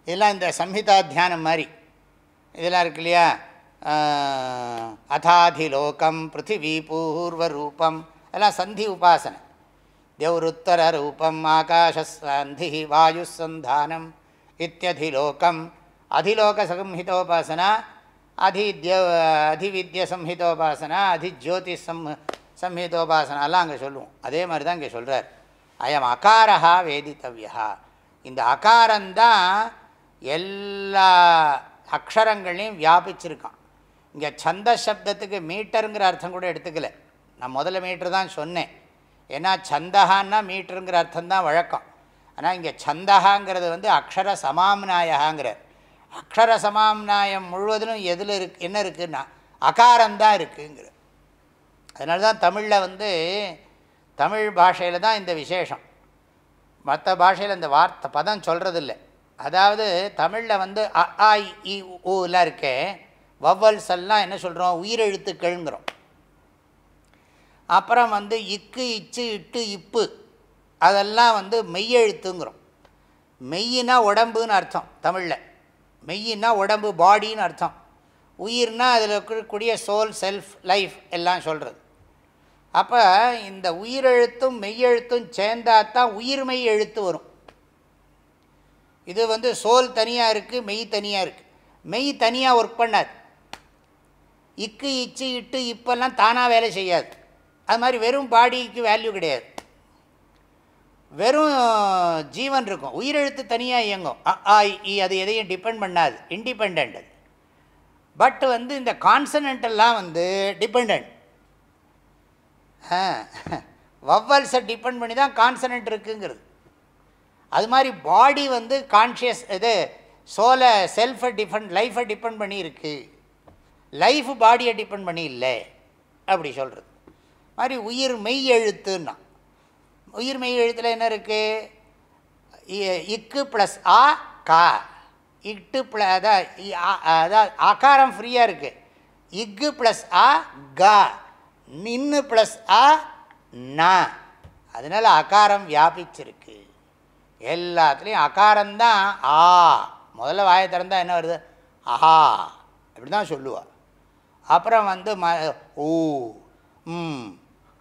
இதெல்லாம் இந்த சம்ஹிதா தியானம் மாதிரி. இதெல்லாம் இருக்கு இல்லையா? அதாதிலோகம் பிருத்திவி பூர்வ ரூபம். எல்லாம் சந்தி உபாசனை. தேவருத்தர ரூபம் ஆகாஷ சந்தி வாயு சந்தானம். இத்தியதிலோகம் அதிலோக சம்ஹிதோபாசனா அதித்ய அதிவித்ய சம்ஹிதோபாசனா அதிஜோதி சம் சம்ஹிதோபாசனாலாம் அங்கே சொல்லுவோம். அதே மாதிரி தான் இங்கே சொல்கிறார் அயம் அகாரா வேதித்தவியா இந்த அகாரந்தான் எல்லா அக்ஷரங்களையும் வியாபிச்சிருக்கான். இங்கே சந்த சப்தத்துக்கு மீட்டருங்கிற அர்த்தம் கூட எடுத்துக்கல. நான் முதல்ல மீட்டர் தான் சொன்னேன். ஏன்னா சந்தகான்னா மீட்டருங்கிற அர்த்தம் தான் வழக்கம். ஆனால் இங்கே சந்தகாங்கிறது வந்து அக்ஷர சமாம்நாயகாங்கிறார் அக்ஷர சமாம்நாயம் முழுவதிலும் எதில் இருக்கு என்ன இருக்குன்னா அகாரம்தான் இருக்குங்கிற அதனால தான் தமிழில் வந்து தமிழ் பாஷையில் தான் இந்த விசேஷம். மற்ற பாஷையில் இந்த வார்த்தை பதம் சொல்கிறதில்ல அதாவது தமிழில் வந்து அ ஆ இ ஊலாம் இருக்கே வவ்வல்ஸ் எல்லாம் என்ன சொல்கிறோம் உயிரெழுத்துக்கள்ங்கிறோம். அப்புறம் வந்து இக்கு இச்சு இட்டு இப்பு. அதெல்லாம் வந்து மெய்யெழுத்துங்கிறோம். மெய்யினா உடம்புன்னு அர்த்தம் தமிழில். மெய்யினா உடம்பு பாடின்னு அர்த்தம். உயிர்னால் அதில் இருக்கக்கூடிய சோல் செல்ஃப் லைஃப் எல்லாம் சொல்கிறது அப்போ இந்த உயிரெழுத்தும் மெய்யெழுத்தும் சேர்ந்தால் தான் உயிர்மெய் எழுத்து வரும். இது வந்து சோல் தனியாக இருக்குது மெய் தனியாக இருக்குது மெய் தனியாக ஒர்க் பண்ணாது. இக்கு இச்சு இட்டு இப்பெல்லாம் தானாக வேலை செய்யாது. அது மாதிரி வெறும் பாடிக்கு வேல்யூ கிடையாது. வெறும் ஜீவன் இருக்கும். உயிரெழுத்து தனியாக இயங்கும். அ, ஆ இ, அது எதையும் டிபெண்ட் பண்ணாது. இண்டிபெண்ட் அது. பட் வந்து இந்த கான்சனண்டெல்லாம் வந்து டிபெண்ட் வவ்வல்ஸை டிபெண்ட் பண்ணி தான் கான்சனண்ட் இருக்குங்கிறது. அது மாதிரி பாடி வந்து கான்ஷியஸ் இது சோலை செல்ஃபை டிபெண்ட் லைஃபை டிபெண்ட் பண்ணி இருக்குது லைஃப் பாடியை டிபெண்ட் பண்ணி இல்லை. அப்படி சொல்கிறது மாதிரி உயிர் மெய் எழுத்துன்னா. உயிர் மெய் எழுத்தில் என்ன இருக்குது இக்கு ப்ளஸ் ஆ கா. இட்டு ப்ள அதான் அதான் ஆகாரம் ஃப்ரீயாக இருக்குது இக்கு ப்ளஸ் ஆ கா. நின்னு ப்ளஸ் ஆ நா. அதனால் அகாரம் வியாபிச்சிருக்கு. எல்லாத்துலேயும் அகாரம்தான் ஆ. முதல்ல வாயை திறந்தால் என்ன வருது? ஆஹா. இப்படி தான் சொல்லுவாள் அப்புறம் வந்து ம ஊ ம்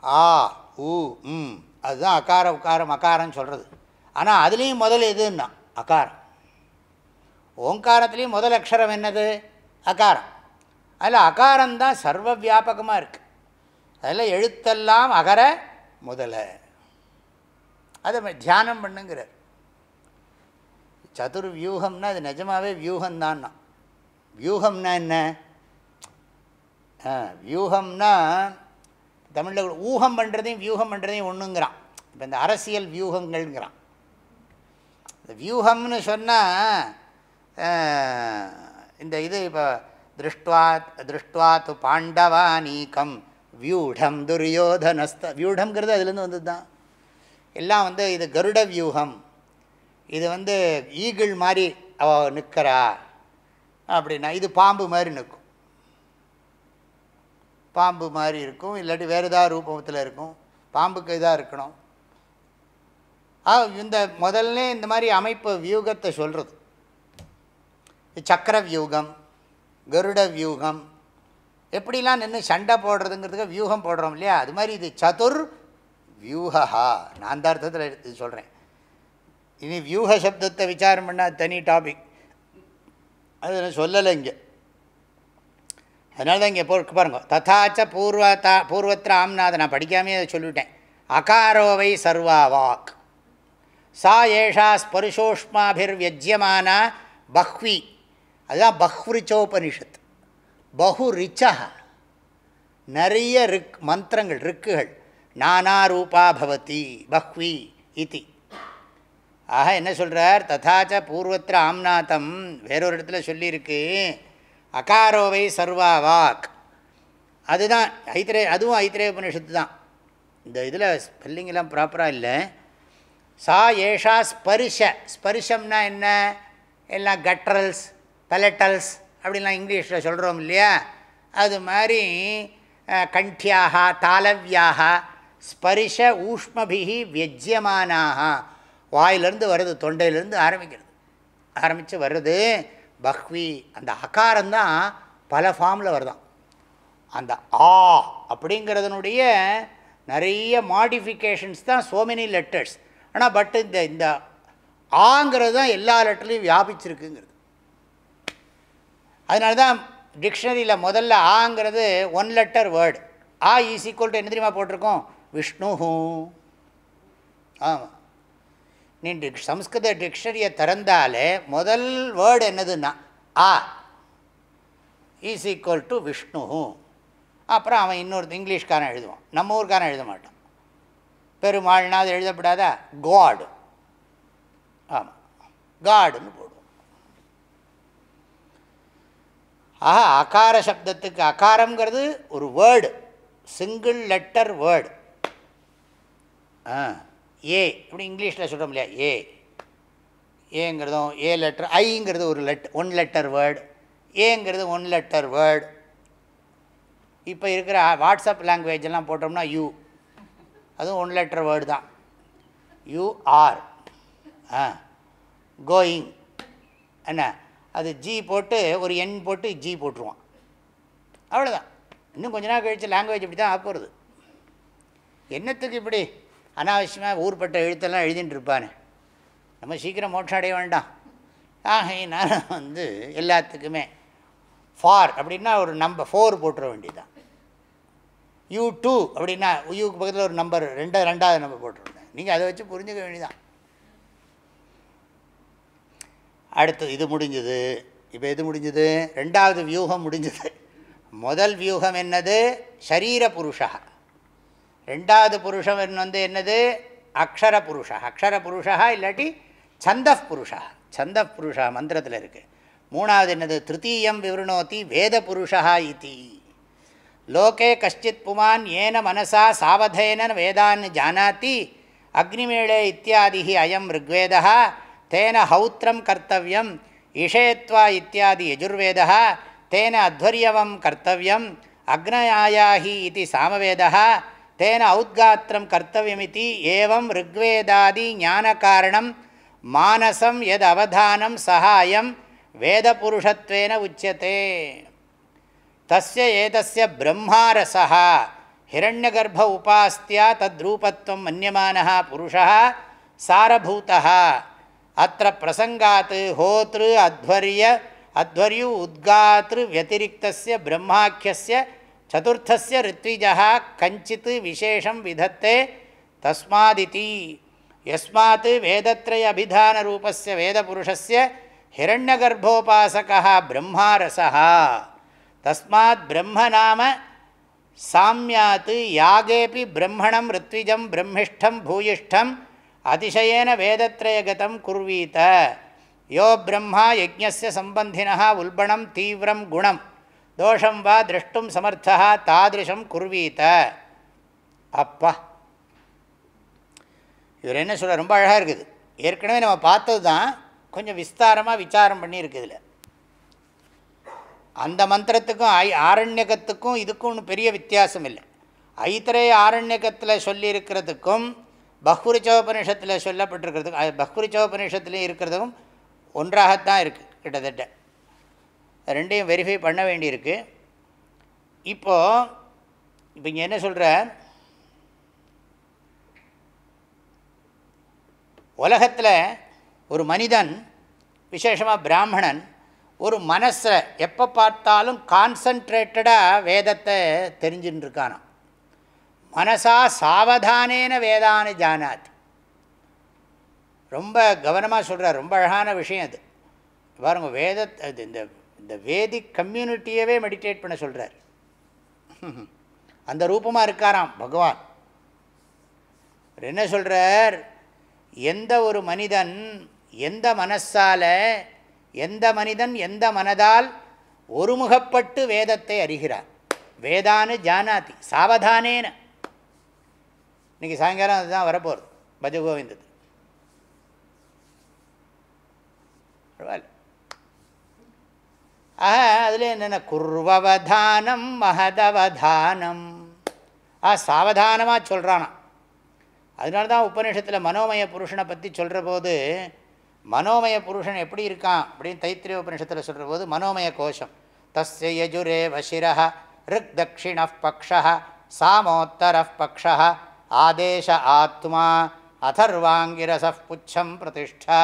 ஆ ஊ ம். அதுதான் அகார உக்காரம் அகாரம்னு சொல்கிறது ஆனால் அதுலேயும் முதல் எதுன்னா அகாரம். ஓங்காரத்துலேயும் முதல் அக்ஷரம் என்னது? அகாரம். அதில் அகாரம்தான் சர்வ வியாபகமாக இருக்குது அதில் எழுத்தெல்லாம் அகர முதல. அதை தியானம் பண்ணுங்கிறார். சதுர் வியூகம்னா அது நிஜமாகவே வியூகம்தான்னா. வியூகம்னா என்ன? ஆ, வியூகம்னா தமிழில் ஊகம் பண்ணுறதையும் வியூகம் பண்ணுறதையும் ஒன்றுங்கிறான் இப்போ இந்த அரசியல் வியூகங்கள்ங்கிறான். இந்த வியூகம்னு சொன்னால் இந்த இது இப்போ திருஷ்டுவா திருஷ்டுவா து பாண்டவானீகம் வியூடம் துரியோதனஸ்த வியூடம்ங்கிறது அதுலேருந்து வந்தது தான் எல்லாம் வந்து இது கருட வியூகம். இது வந்து ஈகிள் மாதிரி அவ நிற்கிறா அப்படின்னா இது பாம்பு மாதிரி நிற்கும் பாம்பு மாதிரி இருக்கும் இல்லாட்டி வேறு ஏதாவது ரூபத்தில் இருக்கும். பாம்புக்கு இதாக இருக்கணும். ஆ, இந்த முதல்ல இந்த மாதிரி அமைப்பு வியூகத்தை சொல்கிறது சக்கர வியூகம் கருட வியூகம் எப்படிலாம் நின்று சண்டை போடுறதுங்கிறதுக்கு வியூகம் போடுறோம் இல்லையா? அது மாதிரி இது சதுர் வியூகா நான் அந்த அர்த்தத்தில் இது சொல்கிறேன் இனி வியூக சப்தத்தை விசாரம் பண்ணால் தனி டாபிக் அது சொல்லலை இங்கே. அதனால தான் இங்கே போ பாருங்க. ததாச்ச பூர்வத்தா பூர்வத்திர ஆம்நாத நான் படிக்காமே அதை சொல்லிவிட்டேன். அகாரோவை சர்வா வாக் சா ஏஷா ஸ்பருஷோஷ்மாபிர் வியஜ்யமானா பஹ்வி. அதுதான் பஹ்ரிச்சோபனிஷத் பஹு ரிச்சா நிறைய ரிக் மந்திரங்கள் ரிக்குகள். நானா ரூபா பவதி பஹ்வி இது. ஆக என்ன சொல்கிறார் ததாச்ச பூர்வத்திர ஆம்நாதம் வேறொரு இடத்துல சொல்லியிருக்கு. அகாரோவை சர்வா வாக் அதுதான் ஐத்திரே அதுவும் ஐத்திரே உபனிஷத்து தான். இந்த இதில் ஸ்பெல்லிங்கெல்லாம் ப்ராப்பராக இல்லை. சா ஏஷா ஸ்பரிஷ. ஸ்பரிஷம்னா என்ன? எல்லாம் கட்ரல்ஸ் பெலட்டல்ஸ் அப்படின்லாம் இங்கிலீஷில் சொல்கிறோம் இல்லையா? அது மாதிரி கண்டியாக தாளவியாக ஸ்பரிஷ ஊஷ்மபிகி வியஜ்யமானாக. வாயிலிருந்து வருது தொண்டையிலேருந்து ஆரம்பிக்கிறது. ஆரம்பித்து வருது. பஹ்வி அந்த அகாரம்தான் பல ஃபார்மில் வருதான். அந்த ஆ அப்படிங்கிறதுனுடைய நிறைய மாடிஃபிகேஷன்ஸ் தான் சோ மெனி லெட்டர்ஸ் ஆனால் பட் இந்த இந்த ஆங்கிறது தான் எல்லா லெட்டர்லையும் வியாபிச்சிருக்குங்கிறது. அதனால தான் டிக்ஷனரியில் முதல்ல ஆங்கிறது ஒன் லெட்டர் வேர்டு ஆ ஈஸ் ஈக்குவல் டு என்ன தெரியுமா போட்டிருக்கோம்? விஷ்ணு ஆமாம் நீ டிக் சம்ஸ்கிருத டிக்ஷனரியை திறந்தாலே முதல் வேர்டு என்னதுன்னா ஆ. Is equal to Vishnu. அப்புறம் அவன் இன்னொரு இங்கிலீஷ்காரன் எழுதுவான். நம்ம ஊருக்காரன் எழுத மாட்டான். பெருமாள்னா அது எழுதப்படாதா? காடு ஆமாம் காடுன்னு போடுவோம். ஆஹா அகார சப்தத்துக்கு அகாரங்கிறது ஒரு வேர்டு சிங்கிள் லெட்டர் வேர்டு ஆ. ஏ இப்படி இங்கிலீஷில் சொல்கிறோம் இல்லையா? ஏ. ஏங்கிறதும் ஏ லெட்டர் ஐங்கிறது ஒரு லெட் ஒன் லெட்டர் வேர்டு ஏங்கிறது ஒன் லெட்டர் வேர்டு இப்போ இருக்கிற வாட்ஸ்அப் லாங்குவேஜ் எல்லாம் போட்டோம்னா யூ. அதுவும் ஒன் லெட்டர் வேர்டு தான். U R ah. கோயிங். என்ன? அது ஜி போட்டு ஒரு எண் போட்டு ஜி போட்டுருவான். அவ்வளோதான் இன்னும் கொஞ்ச நாள் கழித்து லாங்குவேஜ் இப்படி தான் ஆப்போகிறது என்னத்துக்கு இப்படி? அனாவசியமாக ஊர்பட்ட எழுத்தெல்லாம் எழுதிட்டு இருப்பானே நம்ம சீக்கிரம் மோட்சம் அடைய வேண்டாம். ஆகையினால வந்து எல்லாத்துக்குமே ஃபார் அப்படின்னா ஒரு நம்பர் ஃபோர் போட்டுற வேண்டியதான் யூ டூ அப்படின்னா யூக்கு பக்கத்தில் ஒரு நம்பர் ரெண்டாவது ரெண்டாவது நம்பர் போட்டுருந்தேன் நீங்கள் அதை வச்சு புரிஞ்சுக்க வேண்டியதான் அடுத்து இது முடிஞ்சது. இப்போ எது முடிஞ்சது? ரெண்டாவது வியூகம் முடிஞ்சது. முதல் வியூகம் என்னது? ஷரீர புருஷா ரெண்டாவது புருஷம் வந்து என்னது? அக்ஷர புருஷா அக்ஷர புருஷா இல்லாட்டி சந்தப் புருஷா சந்தப் புருஷா மந்திரத்தில் இருக்குது மூணாவது என்னது? திருத்தீயம் விவருணோத்தி வேத புருஷா இத்தி லோகே கஷ்டித் புமான் ஏன மனசா சாவதேன வேதான் ஜானாத்தி அக்னிமேளே இத்தியாதி அயம் ருக்வேதா தேன ஹௌத்திரம் கர்த்தவியம் இஷேத்வா இத்தியாதி யஜுர்வேதா தேன அத்வரியவம் கர்த்தவியம் அக்னயாயாஹி இது சாமவேதா தேன ஔத்காத்திரம் கர்த்தவியமிதி ஏவம் ருக்வேதாதி ஞான காரணம் மானசம் எது அவதானம் சகாயம் வேத புருஷத்வேன உச்சியதே தஸ்ய ஏதஸ்ய பிரம்மாரசா ஹிரண்யகர்ப்ப உபாஸ்தியா தத்ரூபத்வம் மன்யமானः புருஷः சாரபூதः அத்த பிரசங்காத் ஹோத்ரு அத்வரிய அத்வரியு உத்காத்ரு வத்திரிக்தஸ்ய பிரம்மாக்கிய சதுர்த்தஸ்ய ரித்விஜா கஞ்சித் விசேஷம் விதத்தே தஸ்மாதிதி. எஸ்மாத் வேதத்ரய அபிதான அபிதானரூபஸ்ய வேதபுருஷஸ்ய ஹிரண்யகர்ப்போபாசகः பிரம்மாரசா தஸ்மாத் பிரம்ம நாம சாமியாத் யாகேபி பிரம்மணம் ரித்விஜம் பிரம்மிஷ்டம் பூயிஷ்டம் அதிசயேன வேதத்ரயகதம் குர்வீத யோ பிரம்மா யஜ்ஞஸ்ய சம்பந்தினः உல்பணம் தீவிரம் குணம் தோஷம் வா திரஷ்டும் சமர்த்தா தாதிருஷம் குர்வீத்த அப்பா. இவர் என்ன சொல்ற ரொம்ப அழகாக இருக்குது. ஏற்கனவே நம்ம பார்த்தது தான் கொஞ்சம் விஸ்தாரமாக விசாரம் பண்ணியிருக்கு இதில். அந்த மந்திரத்துக்கும் ஐ ஆரண்யகத்துக்கும் இதுக்கும் ஒன்றும் பெரிய வித்தியாசம் இல்லை. ஐத்தரேய ஆரண்யகத்தில் சொல்லியிருக்கிறதுக்கும் பஹ்ருச்சோபனிஷத்தில் சொல்லப்பட்டிருக்கிறதுக்கும் அது பஹ்ருச்சோபனிஷத்துலேயும் இருக்கிறதுக்கும் ஒன்றாகத்தான் இருக்குது கிட்டத்தட்ட. ரெண்டையும் வெரிஃபை பண்ண வேண்டியிருக்கு. இப்போது இப்போ இங்கே என்ன சொல்கிறார் உலகத்தில் ஒரு மனிதன் விசேஷமாக பிராமணன் ஒரு மனசில் எப்போ பார்த்தாலும் கான்சன்ட்ரேட்டடாக வேதத்தை தெரிஞ்சுன்னு இருக்கானாம் மனசா சாவதானேன வேதானு ஜானாத். ரொம்ப கவனமாக சொல்கிறார் ரொம்ப அழகான விஷயம் அது. பாருங்கள் வேத அது இந்த இந்த வேதிக் கம்யூனிட்டியவே மெடிடேட் பண்ண சொல்கிறார் அந்த ரூபமாக இருக்காராம் பகவான். அவர் என்ன சொல்கிறார் எந்த ஒரு மனிதன் எந்த மனசால் எந்த மனிதன் எந்த மனதால் ஒருமுகப்பட்டு வேதத்தை அறிகிறார். வேதானு ஜானாதி சாவதானேன. இன்றைக்கி சாயங்காலம் அதுதான் வரப்போகிறது பஜகோவிந்தது பரவாயில்ல ஆக அதில் என்னென்ன? குர்வவதானம் மகதவதானம். ஆ சாவதானமாக சொல்கிறானா அதனால தான் உபநிஷத்தில் மனோமய புருஷனை பற்றி சொல்கிற போது மனோமய புருஷன் எப்படி இருக்கான் அப்படின்னு தைத்திரிய உபநிஷத்தில் சொல்கிற போது மனோமய கோஷம். தஸ்ய யஜுரே வசிர ரிக் தட்சிண பக்ஷ சாமோத்தர பக்ஷ ஆதேச ஆத்மா அதர்வாங்கிரச புச்சம் பிரதிஷ்டா.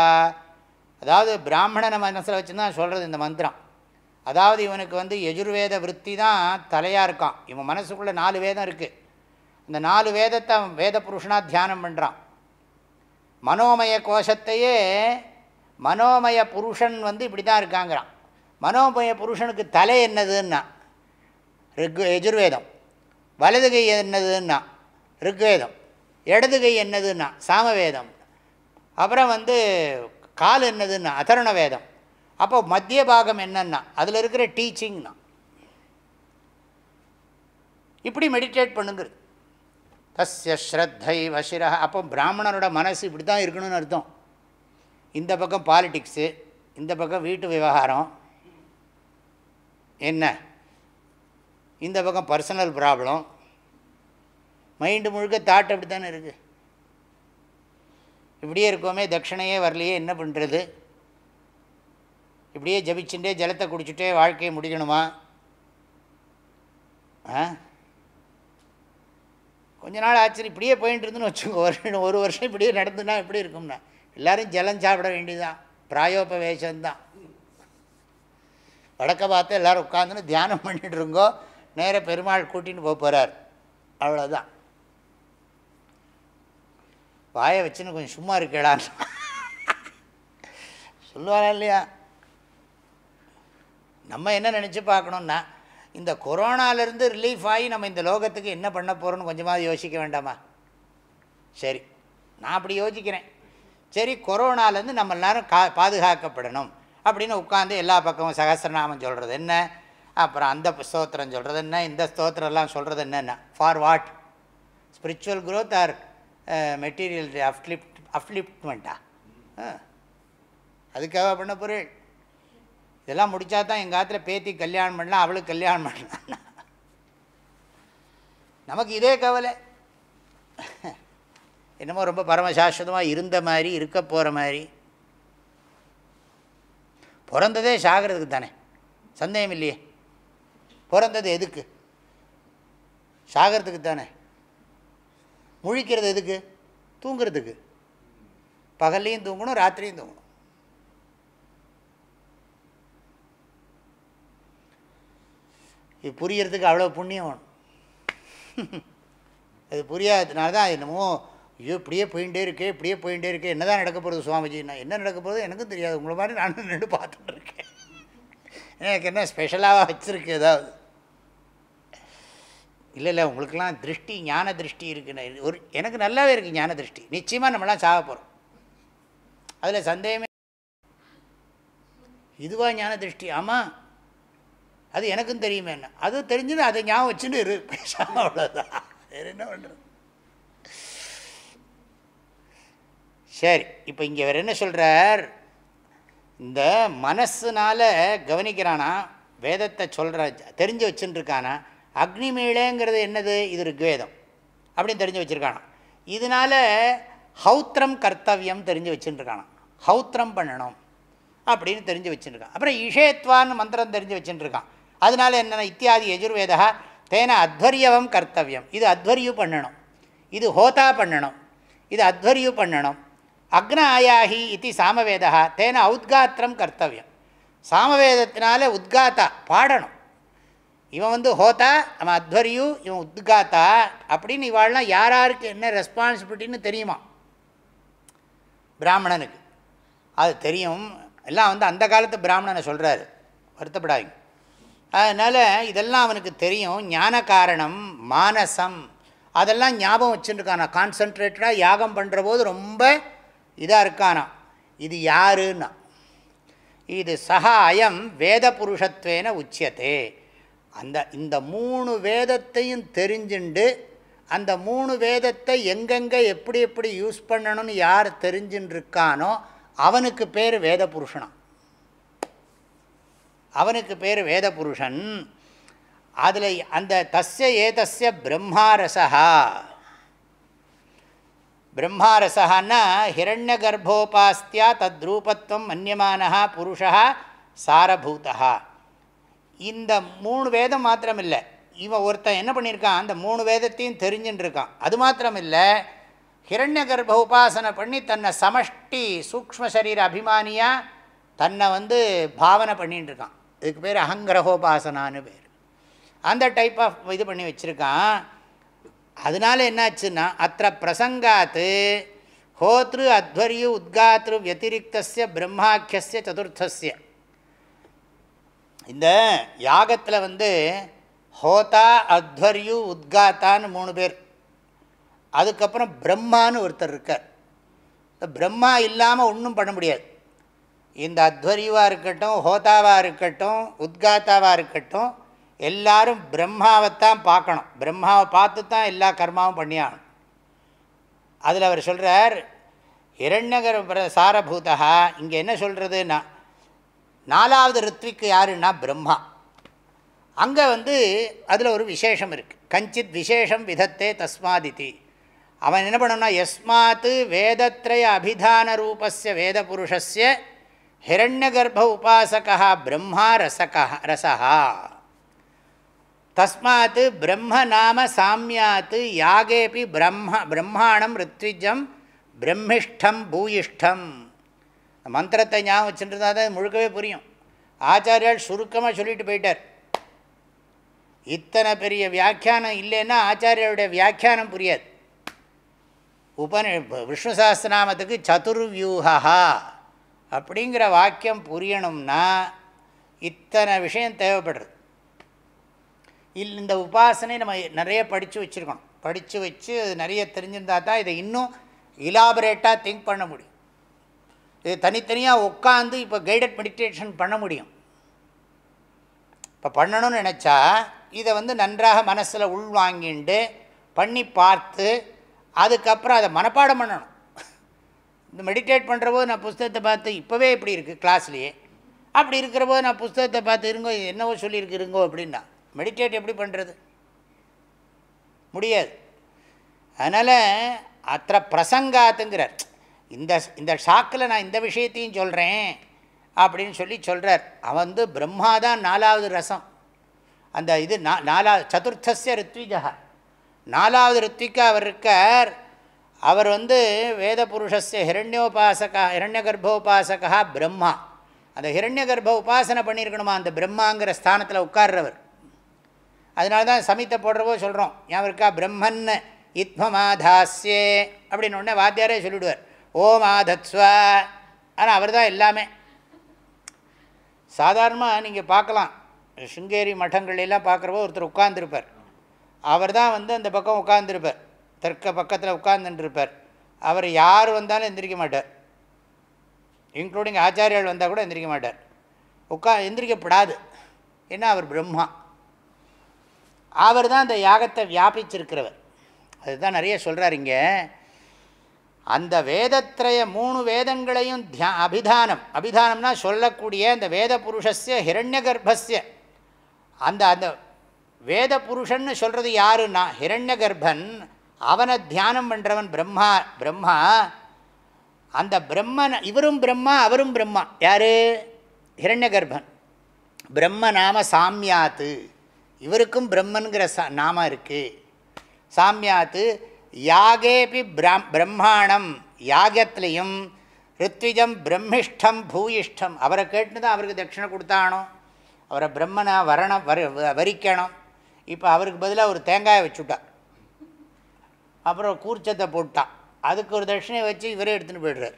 அதாவது பிராமணனை மனசில் வச்சு தான் சொல்கிறது இந்த மந்திரம். அதாவது இவனுக்கு வந்து எஜுர்வேத விற்பி தான் தலையாக இருக்கான். இவன் மனசுக்குள்ளே நாலு வேதம் இருக்குது இந்த நாலு வேதத்தை அவன் வேத புருஷனாக தியானம் பண்ணுறான் மனோமய கோஷத்தையே மனோமய புருஷன் வந்து இப்படி தான் இருக்காங்கிறான். மனோமய புருஷனுக்கு தலை என்னதுன்னா ரிக் எஜுர்வேதம் வலது கை என்னதுன்னா ரிக்வேதம் இடது கை என்னதுன்னா சாமவேதம். அப்புறம் வந்து கால் என்னதுன்னா அதருண வேதம். அப்போ மத்திய பாகம் என்னன்னா அதில் இருக்கிற டீச்சிங்னா இப்படி மெடிடேட் பண்ணுங்கிறது. தஸ்ய ஸ்ரத்தை வசிரா அப்போ பிராமணனோட மனசு இப்படி தான் இருக்கணும்னு அர்த்தம். இந்த பக்கம் பாலிட்டிக்ஸு இந்த பக்கம் வீட்டு விவகாரம். என்ன? இந்த பக்கம் பர்சனல் ப்ராப்ளம் மைண்டு முழுக்க தாட் அப்படி தானே இருக்குது இப்படியே இருக்கோமே தட்சிணையே வரலையே என்ன பண்ணுறது இப்படியே ஜபிச்சுட்டே ஜலத்தை குடிச்சுட்டே வாழ்க்கையை முடிக்கணுமா? ஆ? கொஞ்ச நாள் ஆச்சு இப்படியே போயிட்டு இருந்துன்னு வச்சுக்கோ ஒரு ஒரு வருஷம் இப்படியே நடந்துன்னா எப்படி இருக்கும்னா எல்லோரும் ஜலம் சாப்பிட வேண்டியதுதான் பிராயோபவேஷம்தான் வடக்க பார்த்து எல்லோரும் உட்காந்துன்னு தியானம் பண்ணிட்டு இருங்கோ நேர பெருமாள் கூட்டின்னு போக போகிறார் அவ்வளோதான் வாயை வச்சுன்னு கொஞ்சம் சும்மா இருக்கலான்னு சொல்லுவாரா இல்லையா? நம்ம என்ன நினச்சி பார்க்கணுன்னா இந்த கொரோனாலேருந்து ரிலீஃப் ஆகி நம்ம இந்த லோகத்துக்கு என்ன பண்ண போகிறோன்னு கொஞ்சமாவது யோசிக்க வேண்டாமா? சரி நான் அப்படி யோசிக்கிறேன். சரி கொரோனாலேருந்து நம்ம எல்லோரும் கா பாதுகாக்கப்படணும் அப்படின்னு உட்காந்து எல்லா பக்கமும் சகசிரநாமம் சொல்கிறது என்ன? அப்புறம் அந்த ஸ்தோத்திரம் சொல்கிறது என்ன? இந்த ஸ்தோத்திரம்லாம் சொல்கிறது என்னென்ன for what spiritual growth or material uplift அப்லிப்ட்மெண்ட்டா அதுக்காக பண்ண பொருள். இதெல்லாம் முடித்தா தான் எங்கள் காலத்துல பேத்தி கல்யாணம் பண்ணலாம் அவளுக்கு கல்யாணம் பண்ணலாம். நமக்கு இதே கவலை. என்னமோ ரொம்ப பரமசாஸ்வதமாக இருந்த மாதிரி இருக்க போகிற மாதிரி. பிறந்ததே சாகிறதுக்கு தானே. சந்தேகம் இல்லையே. பிறந்தது எதுக்கு? சாகிறதுக்கு தானே. முழிக்கிறது எதுக்கு? தூங்குறதுக்கு. பகல்லையும் தூங்கணும் ராத்திரியும் தூங்கணும். இது புரியறதுக்கு அவ்வளோ புண்ணியம் வேணும். அது புரியாததுனால தான் என்னமோ ஐயோ இப்படியே போயிட்டே இருக்கே இப்படியே போயிட்டே இருக்கே என்ன தான் நடக்க போகிறது சுவாமிஜின்னா என்ன நடக்க போகிறது எனக்கும் தெரியாது. உங்களை மாதிரி நானும் நின்று பார்த்துட்டு இருக்கேன். எனக்கு என்ன ஸ்பெஷலாக வச்சுருக்கு ஏதாவது? இல்லை இல்லை உங்களுக்கெல்லாம் திருஷ்டி ஞான திருஷ்டி இருக்குன்னு. ஒரு எனக்கு நல்லாவே இருக்குது ஞான திருஷ்டி. நிச்சயமாக நம்மளாம் சாக போகிறோம் அதில் சந்தேகமே இதுவா ஞான திருஷ்டி? ஆமாம் அது எனக்கும் தெரியுமே என்ன. அது தெரிஞ்சுன்னு அதை ஞாபகம் வச்சுன்னு இரு. பேசாமல் அவ்வளோதான் வேறு என்ன பண்ணுறது சரி இப்போ இங்கே வேறு என்ன சொல்கிறார் இந்த மனசுனால் கவனிக்கிறானா? வேதத்தை சொல்கிற தெரிஞ்சு வச்சுட்டுருக்கானா அக்னிமீளேங்கிறது என்னது? இது ருக்வேதம் அப்படின்னு தெரிஞ்சு வச்சுருக்கானா. இதனால் ஹௌத்திரம் கர்த்தவியம் தெரிஞ்சு வச்சுட்டுருக்கானா ஹௌத்திரம் பண்ணணும் அப்படின்னு தெரிஞ்சு வச்சுருக்கான் அப்புறம் இஷேத்வான்னு மந்திரம் தெரிஞ்சு வச்சுட்டுருக்கான் அதனால என்னென்ன இத்தியாதி எஜுர்வேதா தேன அத்வரியவம் கர்த்தவியம். இது அத்வரியு பண்ணணும். இது ஹோதா பண்ணணும். இது அத்வரியு பண்ணணும். அக்ன ஆயாஹி இது சாமவேதா தேன உத்காத்திரம் கர்த்தவியம். சாமவேதத்தினால உத்காத்தா பாடணும். இவன் வந்து ஹோதா அவன் அத்வரியு இவன் உத்காத்தா அப்படின்னு இவாள்லாம் யார் யாருக்கு என்ன ரெஸ்பான்சிபிலிட்டின்னு தெரியுமா? பிராமணனுக்கு. அது தெரியும். எல்லாம் வந்து அந்த காலத்து பிராமணனை சொல்கிறாரு வருத்தப்படாதீங்க. அதனால் இதெல்லாம் அவனுக்கு தெரியும். ஞான காரணம் மானசம். அதெல்லாம் ஞாபகம் வச்சுருக்கானா. கான்சன்ட்ரேட்டடாக யாகம் பண்ணுற போது ரொம்ப இதாக இருக்கானா. இது யாருன்னா. இது சஹா அயம் வேத புருஷத்வேன உச்சியத்தே அந்த இந்த மூணு வேதத்தையும் தெரிஞ்சுண்டு அந்த மூணு வேதத்தை எங்கெங்கே எப்படி எப்படி யூஸ் பண்ணணும்னு யார் தெரிஞ்சுன்னு இருக்கானோ அவனுக்கு பேர் வேத புருஷனம். அவனுக்கு பேர் வேத புருஷன் அதில் அந்த தஸ்ய ஏதஸ்ய பிரம்மாரசா பிரம்மாரசான்னா ஹிரண்ய கர்ப்போபாஸ்தியா தத்ரூபத்துவம் மன்யமானஹா புருஷா சாரபூதா இந்த மூணு வேதம் மாத்திரம் இல்லை இவன் ஒருத்தன் என்ன பண்ணியிருக்கான் அந்த மூணு வேதத்தையும் தெரிஞ்சுட்டு இருக்கான் அது மாத்திரம் இல்லை ஹிரண்ய கர்ப்ப உபாசனை பண்ணி தன்னை சமஷ்டி சூக்ம சரீர அபிமானியாக தன்னை வந்து பாவனை பண்ணிகிட்டு இருக்கான் இதுக்கு பேர் அகங்கிரகோபாசனான்னு பேர். அந்த டைப் ஆஃப் இது பண்ணி வச்சுருக்கான். அதனால என்னாச்சுன்னா அத்த பிரசங்காத்து ஹோத்ரு அத்வரியு உத்காத்ரு வத்திரிக்தஸ்ய பிரம்மாக்கிய சதுர்த்தசிய இந்த யாகத்தில் வந்து ஹோதா அத்வர்யு உத்காத்தான்னு மூணு பேர். அதுக்கப்புறம் பிரம்மான்னு ஒருத்தர் இருக்கார். பிரம்மா இல்லாமல் ஒன்றும் பண்ண முடியாது. இந்த அத்வரிவாக இருக்கட்டும் ஹோதாவாக இருக்கட்டும் உத்காத்தாவாக இருக்கட்டும் எல்லாரும் பிரம்மாவைத்தான் பார்க்கணும். பிரம்மாவை பார்த்து தான் எல்லா கர்மாவும் பண்ணியாகணும். அதில் அவர் சொல்கிறார் இரண்யகர சாரபூதா இங்கே என்ன சொல்கிறதுன்னா நாலாவது ரித்விக்கு யாருன்னா பிரம்மா. அங்கே வந்து அதில் ஒரு விசேஷம் இருக்குது கஞ்சித் விசேஷம் விதத்தே தஸ்மாதிதி. அவன் என்ன பண்ணணும்னா எஸ்மாத்து வேதத்ரய அபிதான ரூபஸ்ய வேத புருஷஸ்ய ஹிரண்யகர்ப்ப உபாசகா பிரம்மா ரசகா ரசகா தஸ்மாத் பிரம்ம நாம சாமியாத் யாகேபி பிரம்ம பிரம்மாணம் ரித்விஜம் பிரம்மிஷ்டம் பூயிஷ்டம் மந்திரத்தை ஞாபகம் வச்சுருந்தா தான் முழுக்கவே புரியும். ஆச்சாரியால் சுருக்கமாக சொல்லிட்டு போயிட்டார். இத்தனை பெரிய வியாக்கியானம் இல்லைன்னா ஆச்சாரியோடைய வியாக்கியானம் புரியாது. உபனி விஷ்ணு சாஸ்திரநாமத்துக்கு சதுர்வியூகா அப்படிங்கிற வாக்கியம் புரியணும்னா இத்தனை விஷயம் தேவைப்படுறது இல் இந்த உபாசனை நம்ம நிறைய படித்து வச்சுருக்கணும் படித்து வச்சு அது நிறைய தெரிஞ்சிருந்தா தான் இதை இன்னும் இலாபரேட்டாக திங்க் பண்ண முடியும். இது தனித்தனியாக உட்காந்து இப்போ கைடட் மெடிடேஷன் பண்ண முடியும். இப்போ பண்ணணும்னு நினச்சா இதை வந்து நன்றாக மனசில் உள்வாங்கிண்டு பண்ணி பார்த்து அதுக்கப்புறம் அதை மனப்பாடம் பண்ணணும். இந்த மெடிடேட் பண்ணுற போது நான் புஸ்தகத்தை பார்த்து இப்போவே இப்படி இருக்குது கிளாஸ்லேயே அப்படி இருக்கிற போது நான் புஸ்தகத்தை பார்த்து இருங்கோ என்னவோ சொல்லியிருக்கு இருங்கோ அப்படின்னா. மெடிடேட் எப்படி பண்ணுறது முடியாது. அதனால் அத்த பிரசங்காத்துங்கிறார். இந்த இந்த ஷாக்கில் நான் இந்த விஷயத்தையும் சொல்கிறேன் அப்படின்னு சொல்லி சொல்கிறார் அவன் வந்து பிரம்மா தான் நாலாவது ரசம். அந்த இது நா நாலாவது சதுர்த்தஸ்ய ரித்விஜா நாலாவது ரித்விக்கு அவர் இருக்கார். அவர் வந்து வேத புருஷஸ்ய ஹிரண்யோபாசகா ஹிரண்ய கர்ப்போபாசகா பிரம்மா. அந்த ஹிரண்ய கர்ப்ப உபாசனை பண்ணியிருக்கணுமா? அந்த பிரம்மாங்கிற ஸ்தானத்தில் உட்கார்றவர். அதனால தான் சமித்தை போடுறவோ சொல்கிறோம் ஞாபகம் இருக்கா? பிரம்மன் இத்மமாதாஸ்யே அப்படின்னு உடனே வாத்தியாரே சொல்லிவிடுவார் ஓம் ஆதத்ஸ்வ ஆனால் அவர் தான் எல்லாமே. சாதாரணமாக நீங்கள் பார்க்கலாம். சிங்கேரி மட்டங்கள்லாம் பார்க்குறப்போ ஒருத்தர் உட்கார்ந்துருப்பார். அவர் தான் வந்து அந்த பக்கம் உட்கார்ந்துருப்பார். தெற்க பக்கத்தில் உட்கார்ந்துட்டுருப்பார் அவர் யார் வந்தாலும் எந்திரிக்க மாட்டார். இன்க்ளூடிங் ஆச்சாரியால் வந்தால் கூட எந்திரிக்க மாட்டார். உட்கா எந்திரிக்கப்படாது. ஏன்னா அவர் பிரம்மா. அவர் தான் அந்த யாகத்தை வியாபிச்சிருக்கிறவர். அதுதான் நிறைய சொல்கிறார் இங்கே. அந்த வேதத்திரைய மூணு வேதங்களையும் தியா அபிதானம். அபிதானம்னா சொல்லக்கூடிய அந்த வேத புருஷஸ்ய ஹிரண்ய கர்ப்பஸ்ய. அந்த அந்த வேத புருஷன்னு சொல்கிறது யாருன்னா ஹிரண்ய கர்ப்பன் அவனை தியானம் பண்ணுறவன் பிரம்மா பிரம்மா. அந்த பிரம்மன் இவரும் பிரம்மா அவரும் பிரம்மா. யார்? ஹிரண்ய கர்ப்பன் பிரம்ம நாம சாமியாத்து. இவருக்கும் பிரம்மன்கிற சா நாமம் இருக்குது சாமியாத்து யாகேபி பிரம் பிரம்மாணம். யாகத்துலேயும் ரித்விஜம் பிரம்மிஷ்டம் பூயிஷ்டம். அவரை கேட்டு தான் அவருக்கு தட்சிணை கொடுத்தானோ? அவரை பிரம்மனை வரணம் வரி வரிக்கணும். இப்போ அவருக்கு பதிலாக ஒரு தேங்காயை வச்சுட்டார் அப்புறம் கூர்ச்சத்தை போட்டான். அதுக்கு ஒரு தட்சிணையை வச்சு இவரே எடுத்துன்னு போய்டுறார்.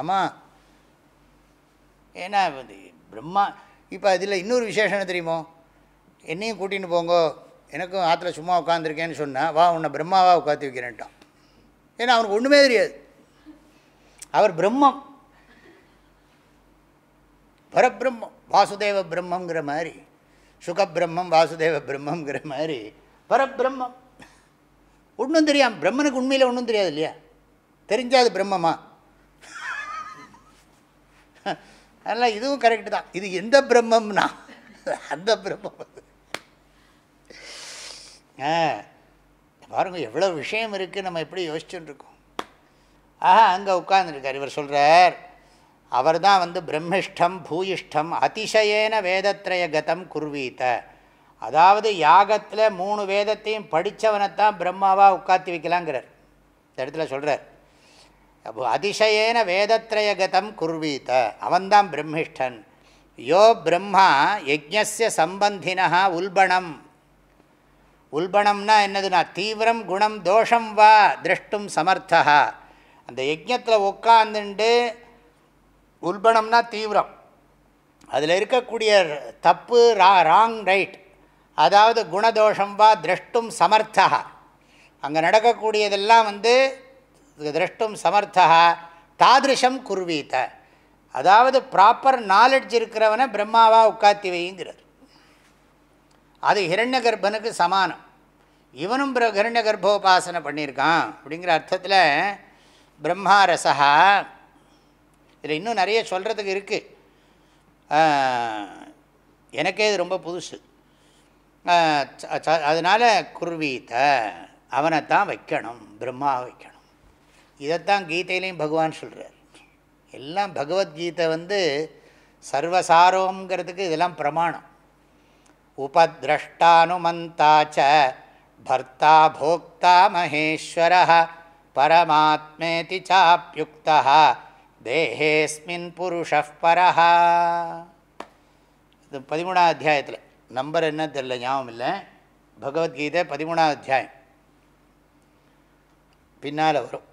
ஆமாம் ஏன்னா பிரம்மா இப்போ அதில் இன்னொரு விசேஷம் என்ன தெரியுமோ? என்னையும் கூட்டின்னு போங்கோ. எனக்கும் ஆற்றுல சும்மா உட்காந்துருக்கேன்னு சொன்னால் வா உன்னை பிரம்மாவாக உட்காந்து வைக்கிறேன்ட்டான். ஏன்னா அவனுக்கு ஒன்றுமே தெரியாது. அவர் பிரம்மம். பரபிரம்மம் வாசுதேவ பிரம்மங்கிற மாதிரி சுகபிரம்மம் வாசுதேவ பிரம்மங்கிற மாதிரி பரபிரம்மம். ஒன்றும் தெரியாம பிரம்மனுக்கு உண்மையில் ஒன்றும் தெரியாது இல்லையா தெரிஞ்சாது பிரம்மமா? அதெல்லாம் இதுவும் கரெக்டு தான். இது எந்த பிரம்மம்னா? அந்த பிரம்மம் அது. பாருங்க எவ்வளோ விஷயம் இருக்குது நம்ம எப்படி யோசிச்சுட்டுருக்கோம் ஆஹா அங்கே உட்கார்ந்துருக்கார். இவர் சொல்கிறார் அவர் தான் வந்து பிரம்மிஷ்டம் பூயிஷ்டம் அதிசயேன வேதத்ரய கதம் குர்வீத்த அதாவது யாகத்தில் மூணு வேதத்தையும் படித்தவனைத்தான் பிரம்மாவாக உட்காத்தி வைக்கலாங்கிறார். இந்த இடத்துல சொல்கிறார் அப்போ அதிசயேன வேதத்ரயகதம் குர்வீத்த அவன்தான் பிரம்மிஷ்டன். யோ பிரம்மா யஜ்ஞஸ்ய சம்பந்தினா உல்பணம். உல்பணம்னா என்னதுன்னா தீவிரம் குணம் தோஷம் வா திரஷ்டும் சமர்த்தா அந்த யஜ்ஞத்தில் உட்காந்துண்டு உல்பணம்னா தீவிரம். அதில் இருக்கக்கூடிய தப்பு ரா ராங் ரைட் அதாவது குணதோஷம் வா திரஷ்டும் சமர்த்தா. அங்கே நடக்கக்கூடியதெல்லாம் வந்து திரஷ்டும் சமர்த்தா தாதிருஷம் குர்வீத்த அதாவது ப்ராப்பர் நாலெட்ஜ் இருக்கிறவனை பிரம்மாவாக உட்காத்தி வைங்கிறார். அது ஹிரண்ய கர்ப்பனுக்கு சமானம். இவனும் பிர ஹிரண்ய கர்ப்போபாசனை பண்ணியிருக்கான் அப்படிங்கிற அர்த்தத்தில் பிரம்மா ரசா இதில் இன்னும் நிறைய சொல்கிறதுக்கு இருக்குது எனக்கே இது ரொம்ப புதுசு. அதனால் குர்வீத்த அவனைத்தான் வைக்கணும் பிரம்மா வைக்கணும். இதைத்தான் கீதையிலையும் பகவான் சொல்கிறார் எல்லாம் பகவத்கீதை வந்து சர்வசாரோங்கிறதுக்கு இதெல்லாம் பிரமாணம். உபதிரஷ்டானுமந்தாச்ச பர்த்தா போக்தா மகேஸ்வர பரமாத்மேதி சாப்பியுக்தா தேஹேஸ்மின் புருஷ பரஹ. இது பதிமூணாம் அத்தியாயத்தில். நம்பர் என்ன தெரியல ஞாபகம் இல்லை. பகவத்கீதை பதிமூணாவது அத்தியாயம். பின்னால் வரும்.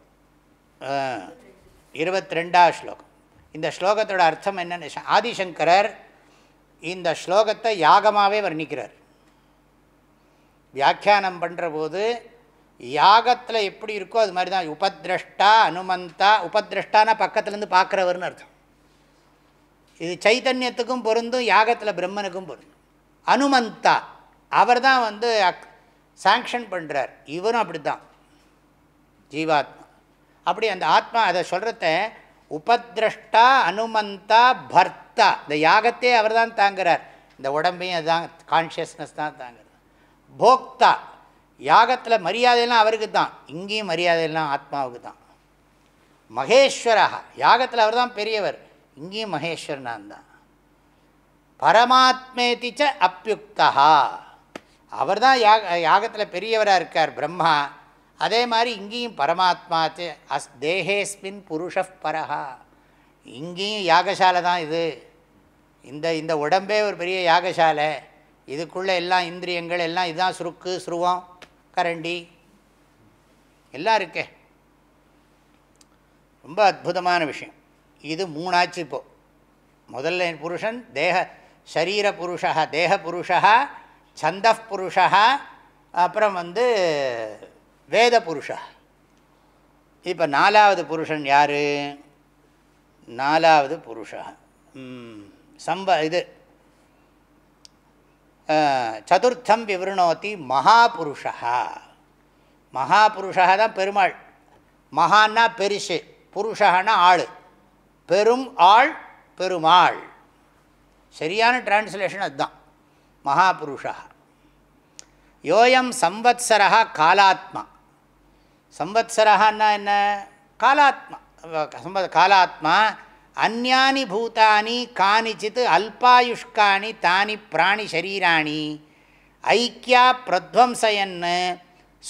இருபத்திரெண்டாவது ஸ்லோகம். இந்த ஸ்லோகத்தோட அர்த்தம் என்னென்னு ஆதிசங்கரர் இந்த ஸ்லோகத்தை யாகமாகவே வர்ணிக்கிறார். வியாக்கியானம் பண்ணுற போது யாகத்தில் எப்படி இருக்கோ அது மாதிரி தான். உபதிரஷ்டா அனுமந்தா உபதிரஷ்டானா பக்கத்துலேருந்து பார்க்குறவர்னு அர்த்தம். இது சைத்தன்யத்துக்கும் பொருந்தும் யாகத்தில் பிரம்மனுக்கும் பொருந்தும். அனுமந்தா. அவர் தான் வந்து சாங்ஷன் பண்ணுறார் இவரும் அப்படி தான் ஜீவாத்மா. அப்படி அந்த ஆத்மா அதை சொல்கிறத உபதிரஷ்டா அனுமந்தா பர்த்தா. இந்த யாகத்தையே அவர் தான் தாங்குறார். இந்த உடம்பையும் அதுதான் கான்ஷியஸ்னஸ் தான் தாங்குறது. போக்தா. யாகத்தில் மரியாதையெல்லாம் அவருக்கு தான். இங்கேயும் மரியாதையெல்லாம் ஆத்மாவுக்கு தான். மகேஸ்வரா யாகத்தில் அவர் தான் பெரியவர். இங்கேயும் மகேஸ்வரனான் தான். பரமாத்மேதிச்ச அப்பியுக்தா அவர் தான் யாக யாகத்தில் பெரியவராக இருக்கார் பிரம்மா. அதே மாதிரி இங்கேயும் பரமாத்மா அஸ் தேகேஸ்மின் புருஷ பரஹா. இங்கேயும் யாகசாலை தான் இது. இந்த இந்த உடம்பே ஒரு பெரிய யாகசாலை. இதுக்குள்ளே எல்லாம் இந்திரியங்கள் எல்லாம் இதுதான் சுருக்கு சுருவம் கரண்டி. எல்லாம் இருக்கே. ரொம்ப அற்புதமான விஷயம். இது மூணாச்சு இப்போது முதல்ல புருஷன் தேக ஷரீர புருஷா தேக புருஷா சந்த புருஷா அப்புறம் வந்து வேத புருஷா இப்போ நாலாவது புருஷன் யார்? நாலாவது புருஷா. சம்ப இது. சதுர்த்தம் விவருணோத்தி மகாபுருஷா. மகாபுருஷா தான் பெருமாள். மகான்னா பெருசு புருஷான்னா ஆள். பெரும் ஆள் பெருமாள். சரியான டிரான்ஸ்லேஷன் அதுதான். மகாபுருஷா. யோயம் சம்வத்சரா காலாத்மா. சம்வத்சரான்னா என்ன? காலாத்மா. சம்ப காலாத்மா அந்யானி பூதானி காணிச்சித் அல்பாயுஷ்காணி தானி பிராணி சரீராணி ஐக்கியா பிரத்வம்சயன்னு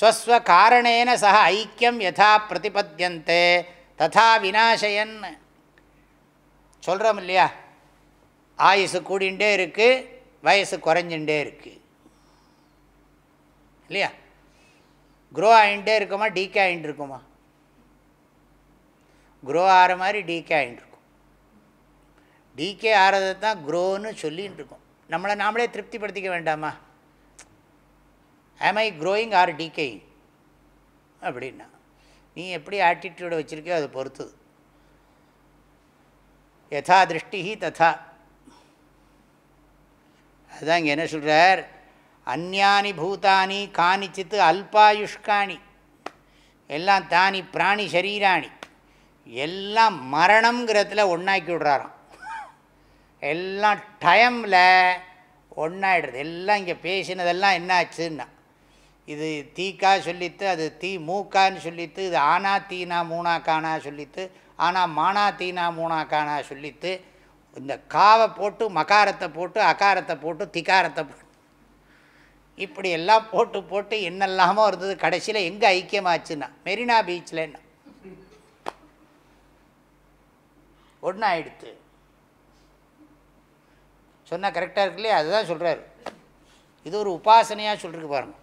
ஸ்வஸ்வ காரணேன சக ஐக்கியம் யதா பிரதிபத்தியந்தே ததா விநாசயன் சொல்கிறோம் இல்லையா? ஆயுசு கூடிகிட்டே இருக்குது வயசு குறைஞ்சுட்டே இருக்குது இல்லையா? க்ரோ ஆகிட்டே இருக்குமா டீக்கே ஆகிட்டு இருக்குமா? க்ரோ ஆகிற மாதிரி டீக்கே ஆகிட்டு இருக்கும். டீக்கே ஆகிறது தான் க்ரோன்னு சொல்லின்னு இருக்கோம். நம்மளை நாமளே திருப்திப்படுத்திக்க வேண்டாமா? ஆம் ஐ க்ரோயிங் ஆர் டீகேயிங் அப்படின்னா நீ எப்படி ஆட்டிடியூடை வச்சுருக்கியோ அதை பொறுத்தது யதா திருஷ்டி ததா. அதுதான் இங்கே என்ன சொல்கிறார் அந்யானி பூதானி காணிச்சித்து அல்பாயுஷ்காணி. எல்லாம் தானி பிராணி சரீராணி. எல்லாம் மரணங்கிறதுல ஒன்றாக்கி விடுறாராம். எல்லாம் டைமில் ஒன்றாயிடுறது எல்லாம் இங்கே பேசினதெல்லாம் என்ன ஆச்சுன்னா இது தீக்கா சொல்லித்து அது தீ மூக்கான்னு சொல்லித்து இது ஆனா தீனா மூணா காணா சொல்லித்து ஆனா மானா தீனா மூணா காணா சொல்லித்து இந்த காவை போட்டு மகாரத்தை போட்டு அகாரத்தை போட்டு திகாரத்தை போட்டு. இப்படி எல்லாம் போட்டு போட்டு என்னெல்லாமோ இருந்தது. கடைசியில் எங்கே ஐக்கியமாச்சுன்னா மெரினா பீச்சில் என்ன? ஒன்றாயிடுத்து சொன்னால் கரெக்டாக இருக்கு இல்லையா? அதுதான் சொல்கிறாரு இது ஒரு உபாசனையாக சொல்லிருக்கு பாருங்க.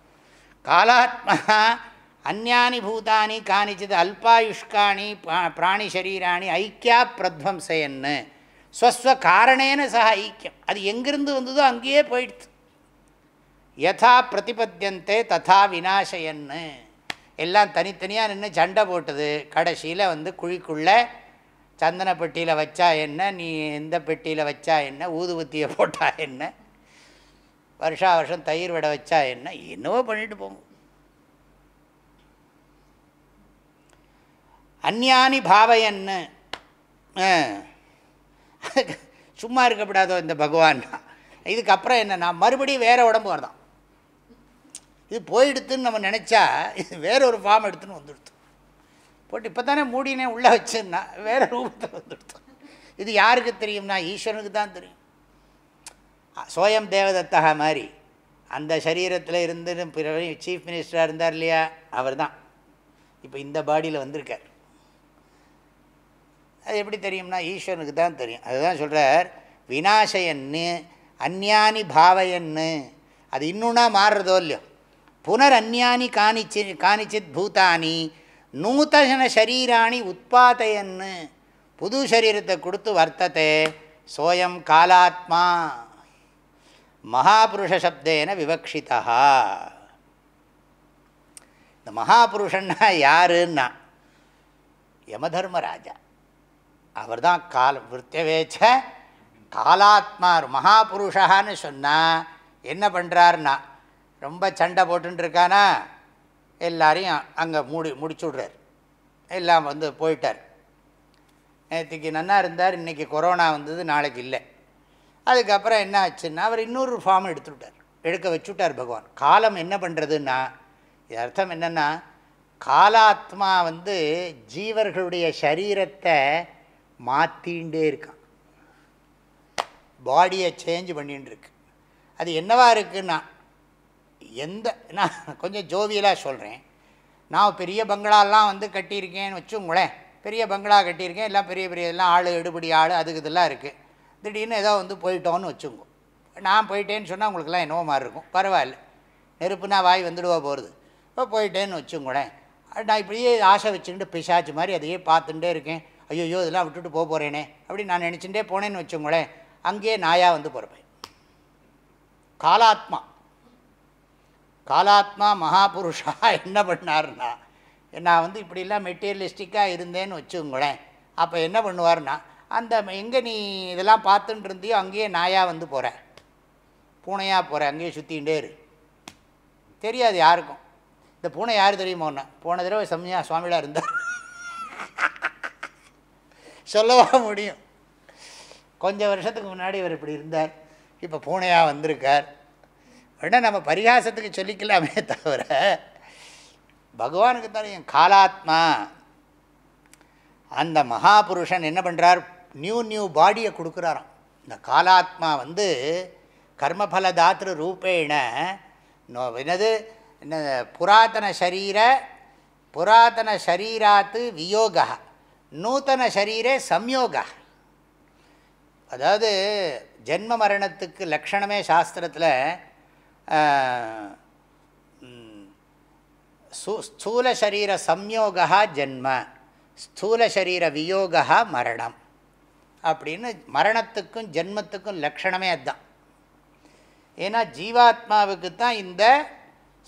காலாத்மா அந்யானி பூதானி காணிச்சது அல்பாயுஷ்காணி பிராணி சரீராணி ஐக்கியா பிரத்வம்சையன்னு. ஸ்வஸ்வ காரணேன சக ஐக்கியம். அது எங்கிருந்து வந்ததோ அங்கேயே போயிடுது. யதா பிரதிபத்தியந்தே ததா வினாசயன்னு எல்லாம் தனித்தனியாக நின்று சண்டை போட்டது. கடைசியில் வந்து குழிக்குள்ளே சந்தன பெட்டியில் வச்சா என்ன நீ எந்த பெட்டியில் வச்சா என்ன ஊதுபத்தியை போட்டா என்ன வருஷா வருஷம் தயிர் விட வச்சா என்ன என்னவோ பண்ணிட்டு போங்க அந்யானி பாவையன்னு சும்மா இருக்கப்படாதோ இந்த பகவான். இதுக்கப்புறம் என்னென்னா மறுபடியும் வேறு உடம்பு வரதான். இது போயிடுத்துன்னு நம்ம நினச்சா இது வேற ஒரு ஃபார்ம் எடுத்துன்னு வந்துடுத்து. போட்டு இப்போ தானே மூடினே உள்ளே வச்சுன்னா வேறு ரூபத்தில் வந்துடுத்தோம் இது யாருக்கு தெரியும்னா ஈஸ்வரனுக்கு தான் தெரியும். சோயம் தேவதத்தகா மாதிரி அந்த சரீரத்தில் இருந்து பிறகு சீஃப் மினிஸ்டராக இருந்தார் இல்லையா? அவர் தான் இப்போ இந்த பாடியில் வந்திருக்கார். அது எப்படி தெரியும்னா ஈஸ்வரனுக்கு தான் தெரியும். அதுதான் சொல்கிறார் வினாசையன்னு அந்யானி பாவையன்னு. அது இன்னொன்னா மாறுறதோ இல்லையோ? புனர் அந்யானி காணிச்சி காணிச்சித் பூதானி நூத்தன சரீராணி உற்பத்தையன்னு புது சரீரத்தை கொடுத்து வர்த்தத்தை சோயம் காலாத்மா மகாபுருஷ சப்தேன விவக்ஷிதா. இந்த மகாபுருஷன்னா யாருன்னா? யமதர்மராஜா. அவர் தான் கால விற்த்தவேச்ச காலாத்மா மகாபுருஷான்னு சொன்னால் என்ன பண்ணுறாருன்னா ரொம்ப சண்டை போட்டுருக்கானா எல்லாரையும் அங்கே மூடி முடிச்சுடுறார். எல்லாம் வந்து போயிட்டார். நேற்றுக்கு நன்னா இருந்தார் இன்றைக்கி கொரோனா வந்தது நாளைக்கு இல்லை. அதுக்கப்புறம் என்ன ஆச்சுன்னா அவர் இன்னொரு ஃபார்ம் எடுத்துவிட்டார். எடுக்க வச்சுட்டார் பகவான். காலம் என்ன பண்ணுறதுன்னா இது அர்த்தம் என்னென்னா காலாத்மா வந்து ஜீவர்களுடைய சரீரத்தை மாற்றிகிட்டே இருக்கான். பாடியை சேஞ்ச் பண்ணின்னு இருக்கு. அது என்னவா இருக்குன்னா எந்த நான் கொஞ்சம் ஜோவியலாக சொல்கிறேன் நான் பெரிய பங்களாலாம் வந்து கட்டியிருக்கேன்னு வச்சுங்களேன் பெரிய பங்களா கட்டியிருக்கேன். எல்லாம் பெரிய பெரிய எல்லாம் ஆள் எடுபடி ஆள் அதுக்கு இதெல்லாம் இருக்குது திடீர்னு ஏதோ வந்து போயிட்டோன்னு வச்சுங்க நான் போயிட்டேன்னு சொன்னால் உங்களுக்குலாம் என்னவோ மாதிரி இருக்கும். பரவாயில்ல. நெருப்புனா வாய் வந்துடுவா போகிறது இப்போ போயிட்டேன்னு வச்சுங்களேன் நான் இப்படியே ஆசை வச்சுக்கிட்டு பிசாச்சு மாதிரி அதையே பார்த்துட்டே இருக்கேன். ஐயோ இதெல்லாம் விட்டுட்டு போக போகிறேனே அப்படின்னு நான் நினச்சிட்டே போனேன்னு வச்சுங்களேன் அங்கேயே நாயாக வந்து பிறப்பேன் காலாத்மா. காலாத்மா மகாபுருஷா என்ன பண்ணார்னா நான் வந்து இப்படிலாம் மெட்டீரியலிஸ்டிக்காக இருந்தேன்னு வச்சுங்களேன் அப்போ என்ன பண்ணுவார்னா அந்த எங்கே நீ இதெல்லாம் பார்த்துட்டு இருந்தியோ அங்கேயே நாயாக வந்து போகிற பூனையாக போகிற அங்கேயே சுற்றிகிட்டே இரு. தெரியாது யாருக்கும். இந்த பூனை யார் தெரியுமோன்னு போன தடவை செம்மையாக சுவாமியாக இருந்தார். சொல்லவா முடியும்? கொஞ்சம் வருஷத்துக்கு முன்னாடி இவர் இப்படி இருந்தார். இப்போ பூனையாக வந்திருக்கார். உடனே நம்ம பரிகாசத்துக்கு சொல்லிக்கலாமே தவிர பகவானுக்கு தெரியும் காலாத்மா அந்த மகாபுருஷன் என்ன பண்ணுறார் நியூ நியூ பாடியை கொடுக்குறாராம். இந்த காலாத்மா வந்து கர்மபல தாத்திரு ரூபேண நோ- என்னது? என்ன புராதன சரீர புராதன சரீராத்து வியோகா. நூத்தன சரீரே சம்யோகா. அதாவது ஜென்ம மரணத்துக்கு லக்ஷணமே சாஸ்திரத்தில் ஸ்தூல சரீர சம்யோகா ஜென்ம ஸ்தூல சரீர வியோகா மரணம் அப்படின்னு மரணத்துக்கும் ஜென்மத்துக்கும் லக்ஷணமே அதுதான். ஏன்னா ஜீவாத்மாவுக்கு தான் இந்த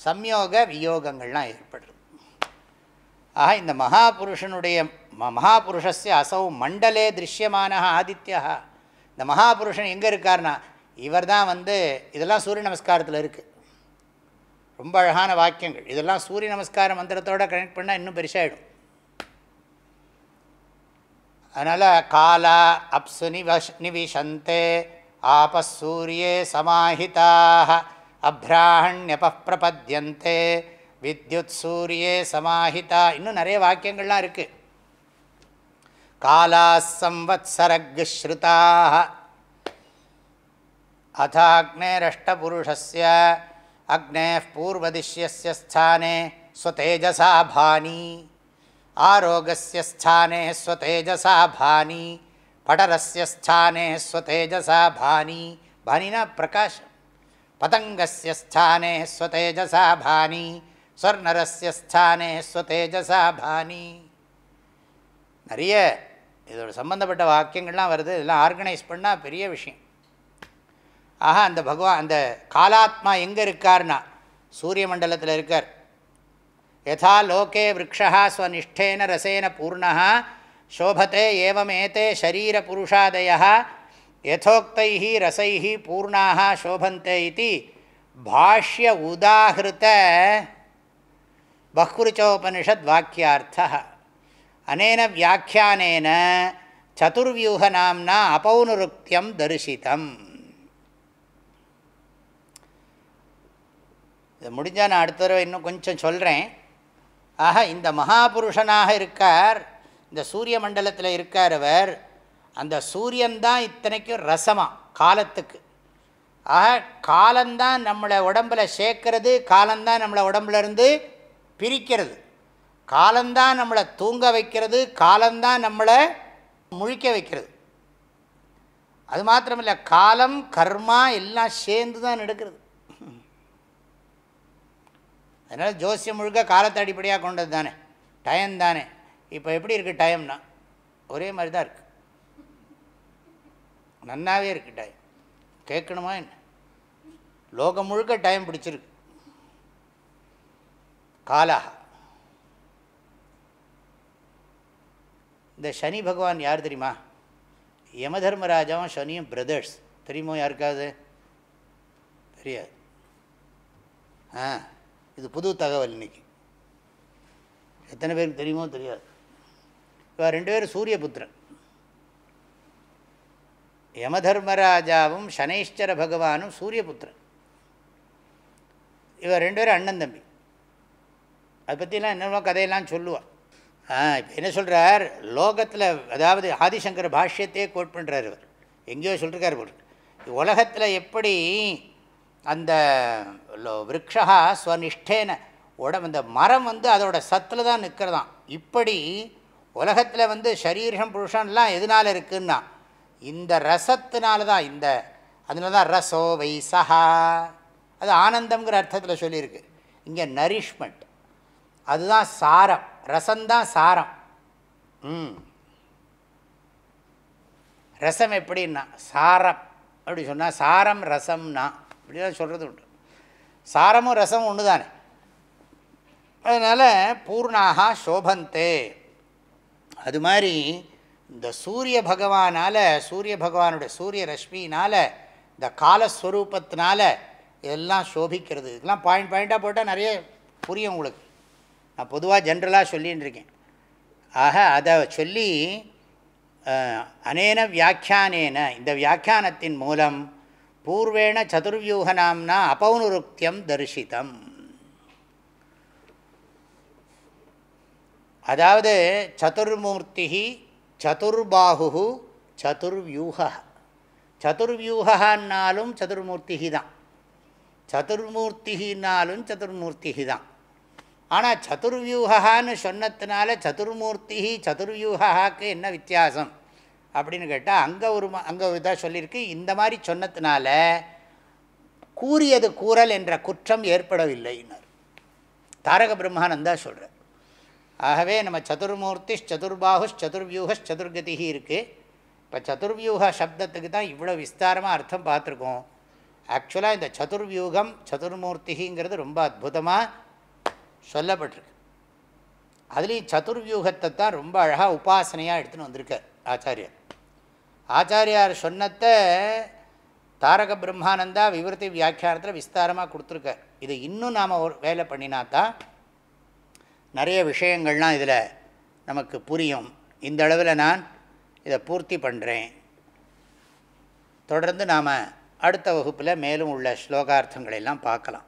சம்யோக வியோகங்கள்லாம் ஏற்படுது. ஆக இந்த மகாபுருஷனுடைய மகாபுருஷஸ்ய அசௌ மண்டலே திருஷ்யமான ஆதித்யா இந்த மகாபுருஷன் எங்கே இருக்கார்னா இவர் தான் வந்து இதெல்லாம் சூரிய நமஸ்காரத்தில் இருக்குது ரொம்ப அழகான வாக்கியங்கள். இதெல்லாம் சூரிய நமஸ்கார மந்திரத்தோட கனெக்ட் பண்ணால் இன்னும் பெருசாகிடும் அதனால் காலா அப்சு நிவஷ் நிவிஷந்தே ஆபசூரியே சமாஹிதாக அப்ராஹண்யபிரபத்தியந்தே வித்யுத் சூரியே சமாஹிதா இன்னும் நிறைய வாக்கியங்கள்லாம் இருக்குது காலா சம்வத்சரக்ஸ்ருதாக अथाग्नेरष्टपुरुषस्य अग्नेः पूर्वदिश्यस्य स्थाने स्वतेजसा भानी आरोगस्य स्थाने स्वतेजसा भानी पटरस्य स्थाने स्वतेजसा भानी भानिना प्रकाश पतङ्गस्य स्थाने स्वतेजसा भानी स्वर्णरस्य स्थाने स्वतेजसा भानी நிறைய இதோட சம்மந்தப்பட்ட வாக்கியங்கள்லாம் வருது இதெல்லாம் ஆர்கனைஸ் பண்ணால் பெரிய விஷயம். ஆக அந்த பகவான் அந்த காலாத்மா எங்கே இருக்கார்னா சூரிய மண்டலத்தில் இருக்கார். யதா லோகே விரக்ஷா ஸ்வனிஷ்டேன ரசேன பூர்ணா சோபத்தை ஏவமேத்தே ஷரீர புருஷாதயா யதோக்தை ரசை பூர்ணாக சோபந்தே இது பாஷ்ய உதாகிருத்த பஹ்ருச்சோபனிஷத் வாக்கியார்த்தா அனேன வியாக்கியானேன சதுர்வியூக நாம்னா அபௌனுருக்தியம் தரிசிதம். இது முடிஞ்சால் நான் அடுத்த தடவை இன்னும் கொஞ்சம் சொல்கிறேன் ஆக இந்த மகாபுருஷனாக இருக்கார் இந்த சூரிய மண்டலத்தில் இருக்கார் அவர் அந்த சூரியன்தான் இத்தனைக்கும் ரசமாக காலத்துக்கு. ஆக காலந்தான் நம்மளை உடம்பில் சேர்க்கறது காலந்தான் நம்மளை உடம்புலேருந்து பிரிக்கிறது. காலந்தான் நம்மளை தூங்க வைக்கிறது காலந்தான் நம்மளை முழிக்க வைக்கிறது. அது மாத்திரமில்லை காலம் கர்மா எல்லாம் சேர்ந்து தான் எடுக்கிறது. அதனால் ஜோசியம் முழுக்க காலத்தை அடிப்படையாக கொண்டது தானே டைம் தானே. இப்போ எப்படி இருக்குது டைம்னா? ஒரே மாதிரி தான் இருக்குது நன்னாவே இருக்குது டைம். கேட்கணுமா என்ன? லோகம் முழுக்க டைம் பிடிச்சிருக்கு. காலாக. இந்த சனி பகவான் யார் தெரியுமா? யமதர்மராஜாவும் சனியும் பிரதர்ஸ் தெரியுமோ யாருக்காவது? தெரியாது. ஆ இது புது தகவல் இன்றைக்கி எத்தனை பேருக்கு தெரியுமோ தெரியாது. இவ ரெண்டு பேரும் சூரியபுத்திரன். யமதர்மராஜாவும் சனைஷ்சர பகவானும் சூரியபுத்திரன். இவர் ரெண்டு பேரும் அண்ணன் தம்பி. அதை பற்றிலாம் என்னென்ன கதையெல்லாம் சொல்லுவாள் இப்போ என்ன சொல்கிறார் லோகத்தில் அதாவது ஆதிசங்கர் பாஷ்யத்தையே கோட் பண்ணுறார் இவர். எங்கேயோ சொல்லிருக்கார் போல் உலகத்தில் எப்படி அந்த விரக்ஷா ஸ்வனிஷ்டேன உடம்பு இந்த மரம் வந்து அதோட சத்தில் தான் நிற்கிறதாம் இப்படி உலகத்தில் வந்து சரீரம் புருஷன்லாம் எதனால் இருக்குன்னா இந்த ரசத்தினால தான் இந்த அதனால தான் ரசோ வைசஹா அது ஆனந்தங்கிற அர்த்தத்தில் சொல்லியிருக்கு. இங்கே நரிஷ்மெண்ட் அதுதான் சாரம். ரசந்தான் சாரம். ம். ரசம் எப்படின்னா சாரம். அப்படி சொன்னால் சாரம் ரசம்னா இப்படி தான் சொல்கிறது உண்டு. சாரமும் ரசமும் ஒன்று தானே அதனால் பூர்ணாக சோபந்தே. அது மாதிரி இந்த சூரிய பகவானால் சூரிய பகவானுடைய சூரிய ரஷ்மினால் இந்த காலஸ்வரூபத்தினால இதெல்லாம் சோபிக்கிறது. இதெல்லாம் பாயிண்ட் பாயிண்ட்டாக போட்டால் நிறைய புரியும் உங்களுக்கு. நான் பொதுவாக ஜென்ரலாக சொல்லின்னு இருக்கேன். ஆக அதை சொல்லி அனேன வியாக்கியானேன இந்த வியாக்கியானத்தின் மூலம் பூர்வேண சதுர்வியூக நாம்னா அபௌனுருக்தியம் தரிசித்தம் அதாவது சதுர்மூர்த்தி சதுர்பாகு சதுர்வியூக சதுர்வியூகன்னாலும் சதுர்மூர்த்தி தான். சதுர்மூர்த்தினாலும் சதுர்மூர்த்தி தான். ஆனால் சதுர்வியூகான்னு சொன்னதுனால சதுர்மூர்த்தி சதுர்வியூகாக்கு என்ன வித்தியாசம்? அப்படின்னு கேட்டால் அங்கே ஒரு அங்கே ஒரு இதாக சொல்லியிருக்கு இந்த மாதிரி சொன்னதுனால கூறியது கூறல் என்ற குற்றம் ஏற்படவில்லைன்னார். தாரக பிரம்மானந்தா சொல்கிறார் ஆகவே நம்ம சதுர்மூர்த்தி சதுர்பாகுஷ் சதுர்வியூகஸ் சதுர்கதி இருக்குது இப்போ சதுர்வியூக சப்தத்துக்கு தான் இவ்வளோ விஸ்தாரமாக அர்த்தம் பார்த்துருக்கோம். ஆக்சுவலாக இந்த சதுர்வியூகம் சதுர்மூர்த்திங்கிறது ரொம்ப அற்புதமாக சொல்லப்பட்டிருக்கு. அதுலேயும் சதுர்வியூகத்தை தான் ரொம்ப அழகாக உபாசனையாக எடுத்துன்னு வந்திருக்கார் ஆச்சாரியர். ஆச்சாரியார் சொன்னத்தை தாரக பிரம்மானந்தா விவருத்தி வியாக்கியானத்தில் விஸ்தாரமாக கொடுத்துருக்கார். இது இன்னும் நாம் ஒரு வேலை பண்ணினா தான் நிறைய விஷயங்கள்லாம் இதில் நமக்கு புரியும். இந்த அளவில் நான் இதை பூர்த்தி பண்ணுறேன் தொடர்ந்து நாம் அடுத்த வகுப்பில் மேலும் உள்ள ஸ்லோகார்த்தங்களெல்லாம் பார்க்கலாம்.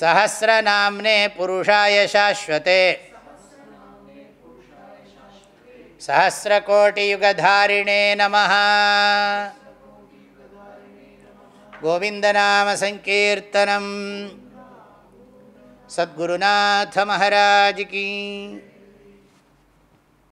सहस्रनाम्ने पुरुषाय शाश्वते सहस्रकोटियुगधारिणे नमः गोविन्दनामसङ्कीर्तनं सद्गुरुनाथमहाराज की